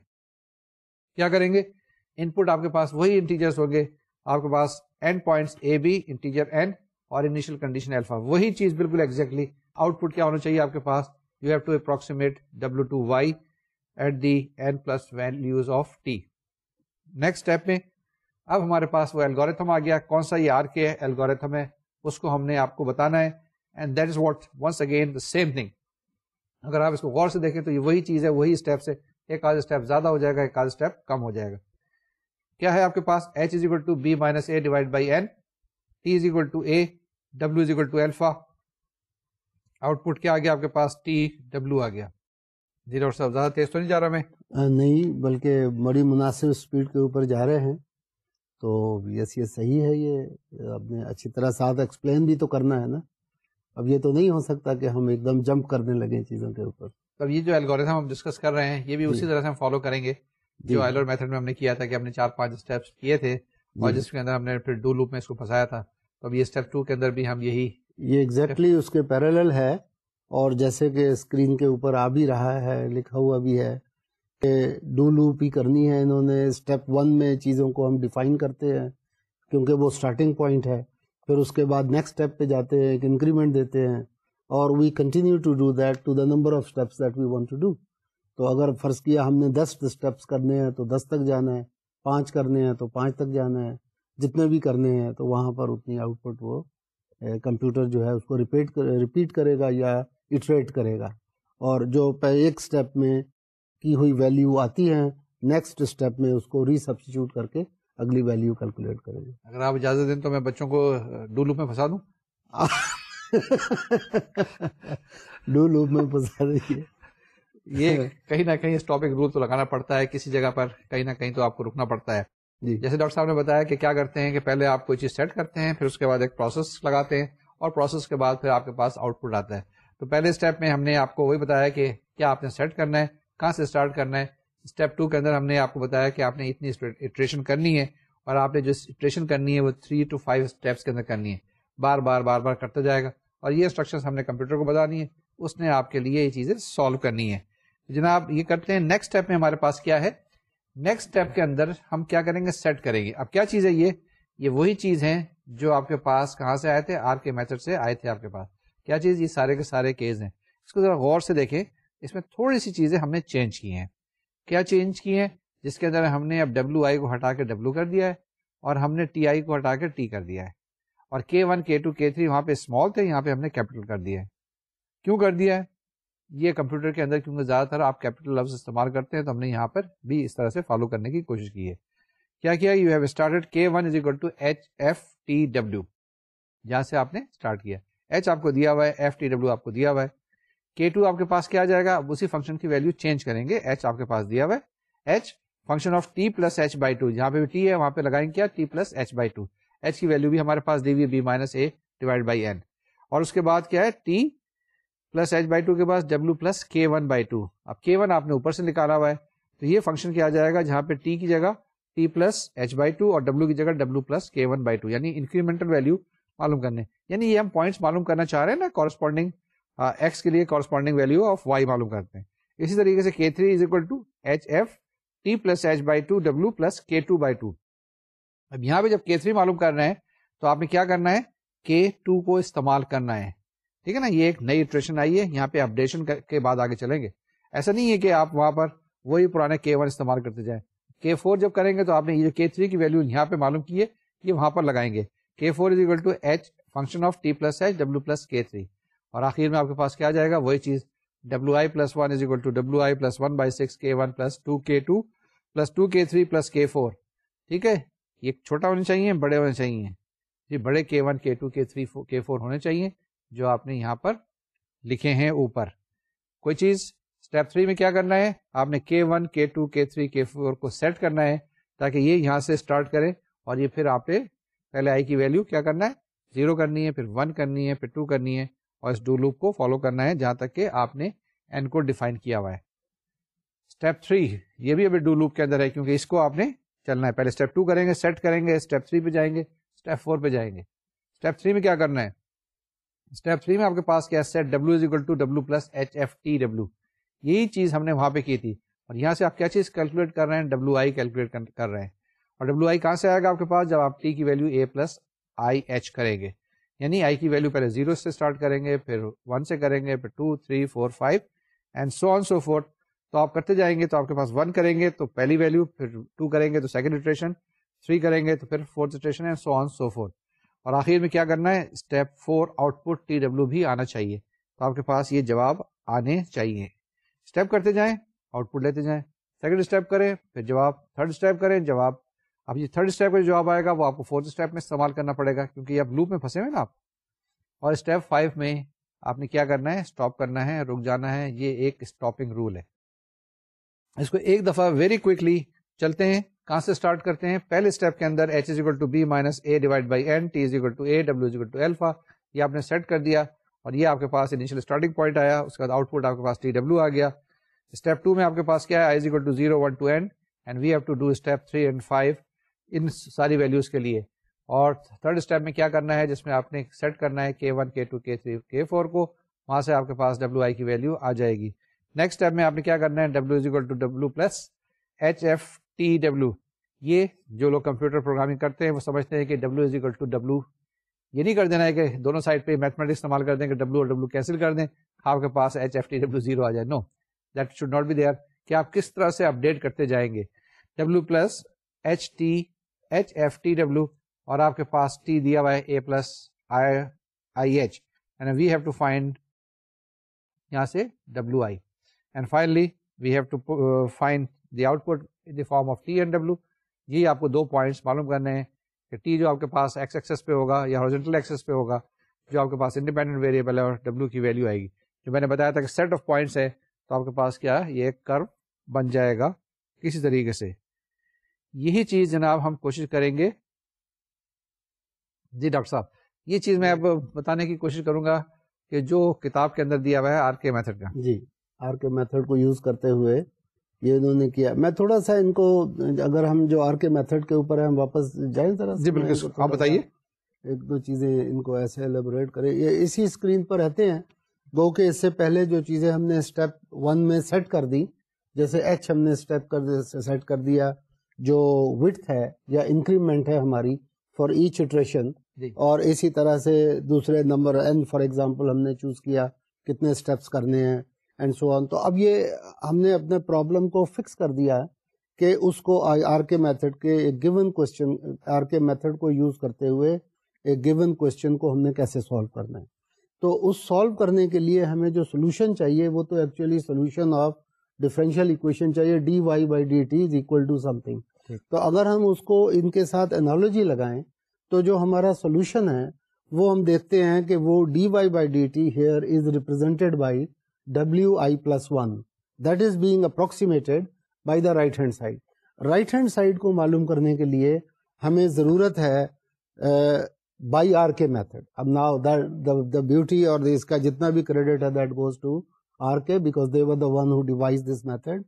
کیا کریں گے؟ ان پٹ آپ کے پاس وہی انٹیجرس ہوں گے۔ آپ کے پاس and points a b integer n اور انیشیل کنڈیشن ایلفا وہی چیز بالکل ایگزیکٹلی exactly آؤٹ پٹ کیا ہونا چاہیے آپ کے پاس؟ You have to approximate W to y at the n plus values of t next step میں، اب ہمارے پاس وہ الگوریتھم آ گیا. کون سا یہ آر کے الگوریتھم ہے. اس کو ہم نے آپ کو بتانا ہے. And that is what once again the same thing اگر آپ اس کو غور سے دیکھیں تو یہ وہی چیز ہے، وہی اسٹیپ سے ایک آدھ اسٹیپ زیادہ ہو جائے گا، ایک آدھ اسٹیپ کم ہو جائے گا. کیا ہے آپ کے پاس؟ H is equal to b minus a divide by n t is equal to a W is equal to alpha output کیا آ گیا؟ آپ کے پاس ٹی ڈبلو آ گیا۔ جی ڈاکٹر صاحب زیادہ تیز تو نہیں جا رہا میں؟ نہیں بلکہ بڑی مناسب اسپیڈ کے اوپر جا رہے ہیں۔ تو یس یہ صحیح ہے یہ۔ آپ نے اچھی طرح ساتھ ایکسپلین بھی تو کرنا ہے نا۔ اب یہ تو نہیں ہو سکتا کہ ہم ایک دم جمپ کرنے لگے چیزوں کے اوپر۔ اب یہ جو الگوریتھم ہم ڈسکس کر رہے ہیں یہ بھی اسی طرح سے ہم فالو کریں گے۔ جو آئلر میتھڈ میں ہم نے کیا تھا کہ ہم نے چار پانچ اسٹیپس کیے تھے اور جس کے اندر ہم نے پھر ڈو لوپ میں اس کو پھنسایا تھا۔ تو اب یہ اسٹیپ ٹو کے اندر بھی ہم یہی یہ ایگزیکٹلی اس کے پیرل ہے اور جیسے کہ اسکرین کے اوپر آ بھی رہا ہے، لکھا ہوا بھی ہے کہ ڈو لوپ ہی کرنی ہے انہوں نے۔ اسٹیپ ون میں چیزوں کو ہم ڈیفائن کرتے ہیں کیونکہ وہ اسٹارٹنگ پوائنٹ ہے۔ پھر اس کے بعد نیکسٹ اسٹیپ پہ جاتے ہیں، ایک انکریمنٹ دیتے ہیں اور we continue to do that to the number of steps that we want to do تو اگر فرض کیا ہم نے دس اسٹیپس کرنے ہیں تو دس تک جانا ہے، پانچ کرنے ہیں تو پانچ تک جانا ہے۔ جتنے بھی کرنے ہیں تو وہاں پر اتنی آؤٹ پٹ وہ کمپیوٹر جو ہے اس کو ریپیٹ ریپیٹ کرے گا یا اٹریٹ کرے گا۔ اور جو ایک اسٹیپ میں کی ہوئی ویلیو آتی ہیں نیکسٹ اسٹیپ میں اس کو ری سبسٹیچیوٹ کر کے اگلی ویلیو کیلکولیٹ کرے گا۔ اگر آپ اجازت دیں تو میں بچوں کو ڈو لوپ میں پھنسا دوں۔ ڈو لوپ میں پھنسا دیجیے یہ کہیں نہ کہیں اس ٹاپک رول تو لگانا پڑتا ہے کسی جگہ پر کہیں نہ کہیں تو آپ کو رکنا پڑتا ہے۔ جی۔ جیسے ڈاکٹر صاحب نے بتایا کہ کیا کرتے ہیں کہ پہلے آپ کوئی چیز سیٹ کرتے ہیں، پھر اس کے بعد ایک پروسیس لگاتے ہیں اور پروسیس کے بعد پھر آپ کے پاس آؤٹ پٹ آتا ہے۔ تو پہلے اسٹیپ میں ہم نے آپ کو وہی بتایا کہ کیا آپ نے سیٹ کرنا ہے، کہاں سے اسٹارٹ کرنا ہے۔ اسٹیپ ٹو کے اندر ہم نے آپ کو بتایا کہ آپ نے اتنی اٹریشن کرنی ہے اور آپ نے جو اٹریشن کرنی ہے وہ تھری ٹو فائیو اسٹیپس کے اندر کرنی ہے۔ بار بار بار بار کرتا جائے گا اور یہ انسٹرکشن ہم نے کمپیوٹر کو بتانی ہے اس نے آپ کے لیے یہ چیزیں سالو کرنی ہے جناب، یہ کرتے ہیں۔ نیکسٹ اسٹیپ میں ہمارے پاس کیا ہے؟ نیکسٹ اسٹیپ کے اندر ہم کیا کریں گے؟ سیٹ کریں گے۔ اب کیا چیز ہے یہ؟ یہ وہی چیز ہے جو آپ کے پاس کہاں سے آئے تھے؟ آر کے میتھڈ سے آئے تھے آپ کے پاس۔ کیا چیز؟ یہ سارے کے سارے کیز ہیں۔ اس کو ذرا غور سے دیکھیں۔ اس میں تھوڑی سی چیزیں ہم نے چینج کی ہیں۔ کیا چینج کی ہیں؟ جس کے اندر ہم نے اب ڈبلو آئی کو ہٹا کے ڈبلو کر دیا ہے اور ہم نے ٹی آئی کو ہٹا کے ٹی کر دیا ہے۔ اور کے ون کے ٹو کے تھری وہاں پہ اسمال تھے، یہاں پہ ہم نے کیپٹل کر دیا ہے۔ کیوں کر دیا ہے؟ یہ کمپیوٹر کے اندر کیونکہ زیادہ تر آپ کیپٹل لفظ استعمال کرتے ہیں تو ہم نے یہاں پر بھی اس طرح سے فالو کرنے کی کوشش کی ہے۔ کیا کیا؟ You have started k one is equal to h f t W جہاں سے آپ نے اسٹارٹ کیا۔ ایچ آپ کو دیا ہوا ہے ایف ٹی ڈبلو آپ کو دیا ہوا ہے۔ کے ٹو آپ کے پاس کیا جائے گا؟ اسی فنکشن کی ویلو چینج کریں گے۔ ایچ آپ کے پاس دیا ہوا ہے۔ H function of t plus h by two جہاں پہ بھی ٹی ہے، وہاں پہ لگائیں کیا؟ T plus h by two h کی ویلو بھی ہمارے پاس دی ہوئی b minus a divide by n اور اس کے بعد کیا ہے؟ T plus h by two کے بعد W plus k one by two اب کے ون آپ نے اوپر سے نکالا ہوا ہے، تو یہ فنکشن کیا جائے گا؟ جہاں پہ ٹی کی جگہ t plus h by two اور ڈبلو کی جگہ W plus k one by two یعنی انکریمنٹل ویلو معلوم کرنے۔ یعنی یہ ہم پوائنٹس معلوم کرنا چاہ رہے ہیں نا کورسپونڈنگ ایکس کے لیے کورسپونڈنگ ویلو آف وائی معلوم کرتے ہیں۔ اسی طریقے سے k three is equal to h f t plus h by two W plus k two by two اب یہاں پہ جب کے تھری معلوم کر رہے ہیں، تو آپ نے کیا کرنا ہے؟ کے ٹو کو استعمال کرنا ہے۔ ٹھیک ہے نا، یہ ایک نئی اٹریشن آئی ہے، یہاں پہ اپڈیشن کے بعد آگے چلیں گے۔ ایسا نہیں ہے کہ آپ وہاں پر وہی پرانے کے ون استعمال کرتے جائیں۔ کے فور جب کریں گے تو آپ نے یہ کے تھری کی ویلو یہاں پہ معلوم کی ہے یہ وہاں پر لگائیں گے۔ K four is equal to h function of t plus h W plus کے تھری اور آخر میں آپ کے پاس کیا جائے گا؟ وہی چیز۔ W I plus one is equal to W I plus one by six K one plus two K two plus two K three plus K four ٹھیک ہے؟ یہ چھوٹا ہونا چاہیے، بڑے ہونے چاہیے۔ جی بڑے کے ون کے ٹو کے تھری کے فور ہونے چاہیے۔ جو آپ نے یہاں پر لکھے ہیں اوپر۔ کوئی چیز اسٹیپ تھری میں کیا کرنا ہے؟ آپ نے کے ون کے ٹو کے تھری کے فور کو سیٹ کرنا ہے تاکہ یہ یہاں سے اسٹارٹ کرے اور یہ پھر آپ نے پہلے آئی کی ویلو کیا کرنا ہے؟ زیرو کرنی ہے، پھر ون کرنی ہے، پھر ٹو کرنی ہے اور اس ڈو لوپ کو فالو کرنا ہے جہاں تک کہ آپ نے این کو ڈیفائن کیا ہوا ہے۔ اسٹیپ تھری یہ بھی ابھی ڈو لوپ کے اندر ہے کیونکہ اس کو آپ نے چلنا ہے۔ پہلے اسٹیپ ٹو کریں گے سیٹ کریں گے اسٹیپ تھری پہ جائیں گے اسٹیپ فور پہ جائیں گے۔ اسٹیپ تھری میں کیا کرنا ہے؟ اسٹیپ تھری میں آپ کے پاس کیا set W is equal to W plus H F T W یہی چیز ہم نے وہاں پہ کی تھی. اور یہاں سے آپ کیا چیز کیلکولیٹ کر رہے ہیں ڈبلو آئی کیلکولیٹ کر رہے ہیں. اور ڈبلو آئی کہاں سے آئے گا آپ کے پاس؟ جب آپ ٹی کی value a plus i h کریں گے. یعنی آئی کی ویلو پہلے زیرو سے اسٹارٹ کریں گے، پھر ون سے کریں گے، پھر two three four five and so on so forth تو آپ کرتے جائیں گے تو آپ کے پاس ون کریں گے تو پہلی ویلو پھر ٹو کریں گے تو سیکنڈ اٹریشن تھری کریں گے تو پھر fourth iteration and so on so forth اور آخر میں کیا کرنا ہے؟ Step four output T W بھی آنا چاہیے۔ تو آپ کے پاس یہ جواب آنے چاہیے۔ اسٹیپ کرتے جائیں آؤٹ پٹ لیتے جائیں۔ سیکنڈ اسٹیپ کریں، پھر جواب۔ تھرڈ اسٹیپ کریں، جواب۔ اب یہ تھرڈ اسٹیپ کا جو جواب آئے گا، وہ آپ کو فورتھ اسٹیپ میں استعمال کرنا پڑے گا، کیونکہ اب لوپ میں پھنسے ہوئے نا آپ۔ اور اسٹیپ فائیو میں آپ نے کیا کرنا ہے؟ اسٹاپ کرنا ہے، رک جانا ہے۔ یہ ایک اسٹاپنگ رول ہے۔ اس کو ایک دفعہ ویری کوکلی چلتے ہیں۔ کہاں سے اسٹارٹ کرتے ہیں؟ پہلے اسٹیپ کے اندر h is equal to b minus a divide by n t is equal to a W is equal to alpha یہ آپ نے سیٹ کر دیا اور یہ آپ کے پاس انیشل اسٹارٹنگ پوائنٹ آیا، اس کے بعد آؤٹ پٹ آپ کے پاس ٹی ڈبلو آ گیا۔ اسٹیپ ٹو میں آپ کے پاس کیا ہے؟ I is equal to zero one two n and we have to do step three and five ان ساری ویلوز کے لیے۔ اور تھرڈ اسٹیپ میں کیا کرنا ہے؟ جس میں آپ نے سیٹ کرنا ہے کے ون کے ٹو کے تھری کے فور کو، وہاں سے آپ کے پاس ڈبلو آئی کی ویلو آ جائے گی۔ نیکسٹ اسٹیپ میں آپ نے کیا کرنا ہے؟ W is equal to W plus H F T W یہ جو لوگ کمپیوٹر پروگرامنگ کرتے ہیں، وہ سمجھتے ہیں کہ W is equal to W یہ نہیں کر دینا ہے کہ دونوں سائڈ پہ میتھمیٹکس استعمال کر دیں کہ ڈبلو اور ڈبلو کینسل کر دیں، آپ کے پاس H F T W zero آ جائے۔ No, that should not be there. کہ آپ کس طرح سے اپڈیٹ کرتے جائیں گے۔ W plus H T, H F T W اور آپ کے پاس ٹی دیا ہوا ہے، A plus I H. And we have to find یہاں سے W I. And finally we have to find the output in the form of T and W یہ جی، آپ کو دو پوائنٹس معلوم کرنے ہیں کہ ٹی جو آپ کے پاس ایکس ایکسس پہ ہوگا یا ہارجنٹل ایکسس پہ ہوگا، جو آپ کے پاس انڈیپینڈنٹ ویریبل ہے اور ڈبلو کی ویلو آئے گی. جو میں نے بتایا تھا کہ سیٹ آف پوائنٹس ہے، تو آپ کے پاس کیا یہ ایک کرو بن جائے گا کسی طریقے سے. یہی چیز جناب ہم کوشش کریں گے. جی ڈاکٹر صاحب، یہ چیز میں اب بتانے کی کوشش کروں گا کہ جو کتاب کے اندر دیا ہوا ہے آر کے میتھڈ کا. جی آر کے میتھڈ کو یوز کرتے ہوئے یہ انہوں نے کیا۔ میں تھوڑا سا ان کو اگر ہم جو آر کے میتھڈ کے اوپر ہم واپس جائیں ذرا جی بالکل آپ بتائیے۔ ایک دو چیزیں ان کو ایسے ایلیبوریٹ کریں۔ یہ اسی اسکرین پر رہتے ہیں۔ گو کہ اس سے پہلے جو چیزیں ہم نے اسٹیپ ون میں سیٹ کر دی جیسے ایچ ہم نے اسٹیپ کر سیٹ کر دیا۔ جو وتھ ہے یا انکریمنٹ ہے ہماری فار ایچ اٹریشن اور اسی طرح سے دوسرے نمبر این فار ایگزامپل ہم نے چوز کیا کتنے اسٹیپس کرنے ہیں۔ اینڈ سو آن تو اب یہ ہم نے اپنے پرابلم کو فکس کر دیا ہے کہ اس کو آر کے میتھڈ کے ایک given question R K method کو یوز کرتے ہوئے ایک گیون کوشچن کو ہم نے کیسے سالو کرنا ہے؟ تو اس سالو کرنے کے لیے ہمیں جو سولوشن چاہیے وہ تو actually solution of differential equation چاہیے d y by d t is equal to something تو اگر ہم اس کو ان کے ساتھ انالوجی لگائیں تو جو ہمارا سولوشن ہے وہ ہم دیکھتے ہیں کہ وہ d y by d t here is represented by W i plus one that is being approximated by the right hand side right hand side کو معلوم کرنے کے لیے ہمیں ضرورت ہے بائی آر کے میتھڈ اب ناؤ دا بیوٹی اور اس کا جتنا بھی کریڈٹ ہے that goes to R K because they were the one who devised this method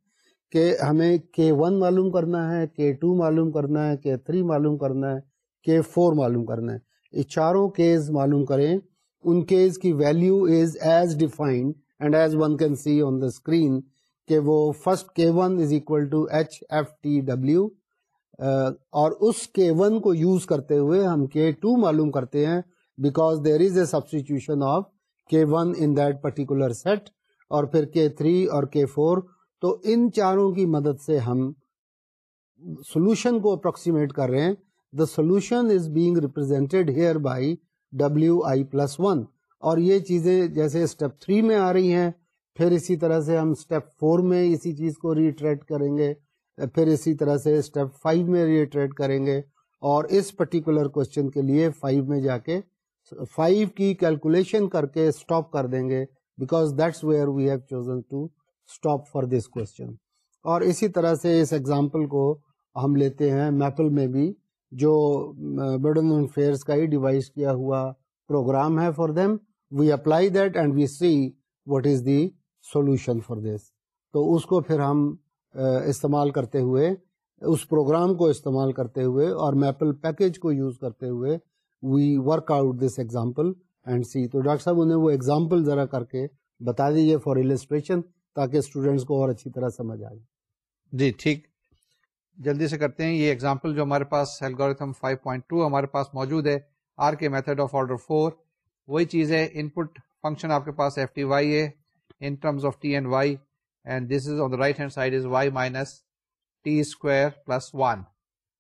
کہ ہمیں کے ون معلوم کرنا ہے کے ٹو معلوم کرنا ہے کے تھری معلوم کرنا ہے کے فور معلوم کرنا ہے۔ یہ چاروں کیز معلوم کریں، ان کیز کی value is as defined and as one can see on the screen کہ وہ first k one is equal to h f t W اور اس کے ون کو یوز کرتے ہوئے ہم کے ٹو معلوم کرتے ہیں because there is a substitution of k one in that particular set اور پھر کے تھری اور کے فور تو ان چاروں کی مدد سے ہم سولوشن کو اپروکسیمیٹ کر رہے ہیں the solution is being represented here by W I plus one اور یہ چیزیں جیسے اسٹیپ تھری میں آ رہی ہیں، پھر اسی طرح سے ہم اسٹیپ فور میں اسی چیز کو ریٹریٹ کریں گے، پھر اسی طرح سے اسٹیپ فائیو میں ریٹریٹ کریں گے اور اس پرٹیکولر کوشچن کے لیے فائیو میں جا کے فائیو کی کیلکولیشن کر کے اسٹاپ کر دیں گے because that's where we have chosen to stop for this question اور اسی طرح سے اس ایگزامپل کو ہم لیتے ہیں میپل میں بھی، جو برڈن فیئرس کا ہی ڈیوائز کیا ہوا پروگرام ہے for them we apply that and we see what is the solution for this تو اس کو پھر ہم استعمال کرتے ہوئے، اس پروگرام کو استعمال کرتے ہوئے اور میپل پیکج کو یوز کرتے ہوئے we work out this example and see تو ڈاکٹر صاحب، انہیں وہ ایگزامپل ذرا کر کے بتا دیجیے فار السٹریشن تاکہ اسٹوڈینٹس کو اور اچھی طرح سمجھ آئے۔ جی ٹھیک۔ جلدی سے کرتے ہیں۔ یہ ایگزامپل جو ہمارے پاس الگوریتھم 5.2 ہمارے پاس موجود ہے۔ R K method of order 4 وہی چیز ہے ان پٹ فنکشن آپ کے پاس ایف ٹی وائی ہے in terms of t and y and this is on the right hand side is y minus t square plus one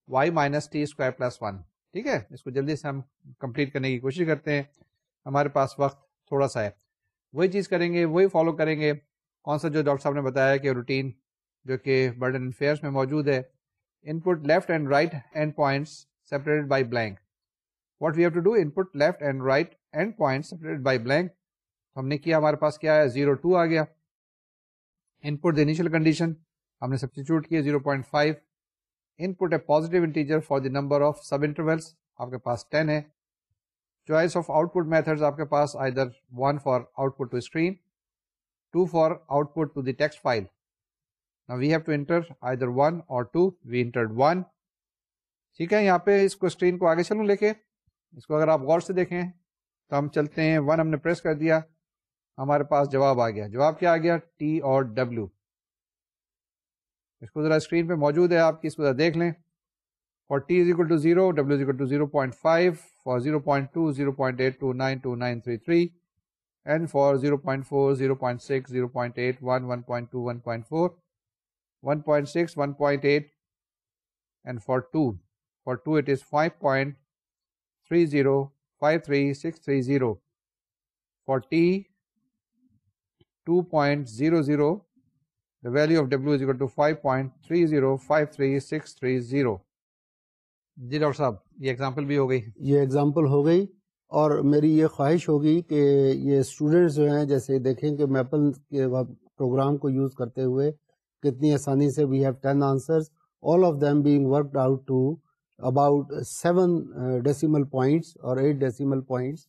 y minus t square plus one ٹھیک ہے؟ اس کو جلدی سے ہم کمپلیٹ کرنے کی کوشش کرتے ہیں۔ ہمارے پاس وقت تھوڑا سا ہے۔ وہی چیز کریں گے، وہی فالو کریں گے۔ کون سا جو ڈاکٹر صاحب نے بتایا کہ روٹین جو کہ برڈن فیئرس میں موجود ہے input left and right end points separated by blank what we have to do input left and right end point separated by blank ہم نے کیا ہمارے پاس کیا ہے زیرو ٹو آ گیا ان پٹ انیشیل کنڈیشن ہم نے سبسٹیچیوٹ کیا zero point five input a positive integer for the number of subintervals آپ کے پاس ٹین ہے choice of output method آپ کے پاس either one for output to screen two for output to the text file we have to enter either one or two we enter one ٹھیک ہے یہاں پہ اس کو اسکرین کو آگے چلوں لے کے اس کو اگر آپ غور سے دیکھیں تو ہم چلتے ہیں۔ ون ہم نے پریس کر دیا۔ ہمارے پاس جواب آ گیا۔ جواب کیا آ گیا؟ ٹی اور ڈبلو اس کو ذرا اسکرین پہ موجود ہے۔ آپ کی اس کو ذرا دیکھ لیں۔ For t is equal to zero W is equal to zero point five for zero point two zero point eight two nine two nine three three and for zero point four zero point six zero point eight one one point two one point four one point six one point eight and for two for two it is five point three zero five three six three zero for t two point zero zero the value of W is equal to five point three zero five three six three zero G doctor صاحب یہ ایگزامپل بھی ہو گئی یہ ایگزامپل ہو گئی اور میری یہ خواہش ہوگی کہ یہ اسٹوڈینٹس جو ہیں جیسے دیکھیں کہ میپل کے پروگرام کو یوز کرتے ہوئے کتنی آسانی سے we have ten answers all of them being worked out to about seven decimal points اور ایٹ ڈیسیمل پوائنٹس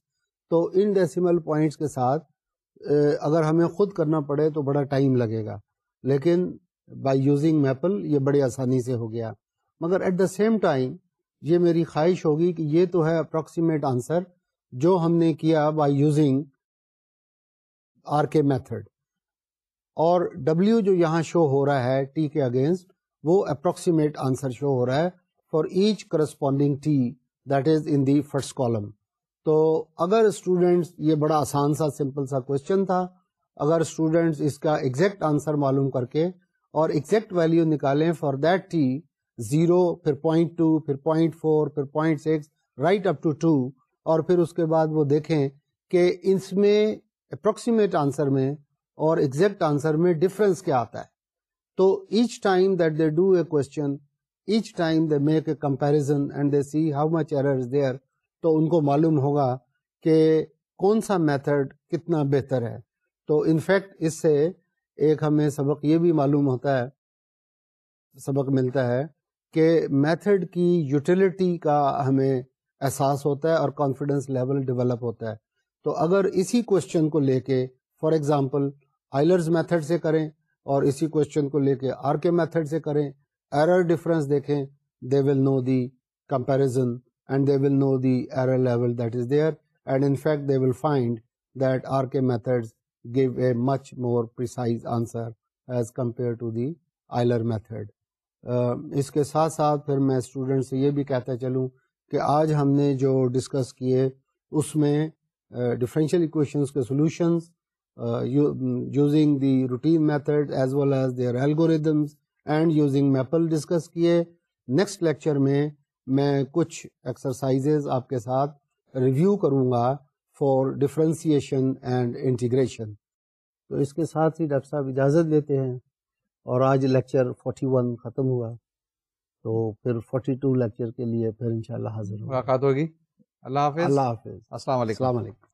تو ان ڈیسیمل پوائنٹس کے ساتھ uh, اگر ہمیں خود کرنا پڑے تو بڑا ٹائم لگے گا. لیکن بائی یوزنگ میپل یہ بڑی آسانی سے ہو گیا. مگر ایٹ دا سیم ٹائم یہ میری خواہش ہوگی کہ یہ تو ہے اپروکسیمیٹ آنسر جو ہم نے کیا by using R K method اور ڈبلو جو یہاں شو ہو رہا ہے ٹی کے اگینسٹ وہ اپروکسیمیٹ آنسر شو ہو رہا ہے. For each corresponding t that is in the first column تو اگر اسٹوڈینٹس یہ بڑا آسان سا سمپل سا کوشچن تھا. اگر اسٹوڈینٹس اس کا ایگزیکٹ آنسر معلوم کر کے اور ایگزیکٹ ویلو نکالیں فار دیٹ ٹی زیرو پھر پوائنٹ ٹو پھر پوائنٹ فور پھر point six right up to two اور پھر اس کے بعد وہ دیکھیں کہ اس میں اپروکسیمیٹ آنسر میں اور ایگزیکٹ آنسر میں ڈفرینس کیا آتا ہے. تو each time that they do a question each time they make a comparison and they see how much error there تو ان کو معلوم ہوگا کہ کون سا میتھڈ کتنا بہتر ہے۔ تو انفیکٹ اس سے ایک ہمیں سبق یہ بھی معلوم ہوتا ہے، سبق ملتا ہے کہ میتھڈ کی یوٹیلیٹی کا ہمیں احساس ہوتا ہے اور کانفیڈینس لیول ڈیولپ ہوتا ہے۔ تو اگر اسی کوشچن کو لے کے فار ایگزامپل آئلرز میتھڈ سے کریں اور اسی کوشچن کو لے کے آر کے میتھڈ سے کریں ایرر ڈفرینس دیکھیں they will know the comparison and they will know the error level that is there and in fact they will find that R K methods give a much more precise answer as compared to the Euler method. اس کے ساتھ ساتھ پھر میں اسٹوڈنٹ سے یہ بھی کہتا چلوں کہ آج ہم نے جو ڈسکس کیے اس میں ڈفرینشیل اکویشنس کے solutions using the routine method as well as their algorithms and using Maple discuss کیے۔ نیکسٹ لیکچر میں میں کچھ ایکسرسائزز آپ کے ساتھ ریویو کروں گا فار ڈفرینسیشن اینڈ انٹیگریشن۔ تو اس کے ساتھ ہی ڈاکٹر صاحب اجازت لیتے ہیں۔ اور آج لیکچر فورٹی ون ختم ہوا۔ تو پھر فورٹی ٹو لیکچر کے لیے پھر انشاءاللہ حاضر ملاقات ہوگی۔ اللہ حافظ۔ اللہ حافظ۔ السلام علیکم۔ السلام علیکم۔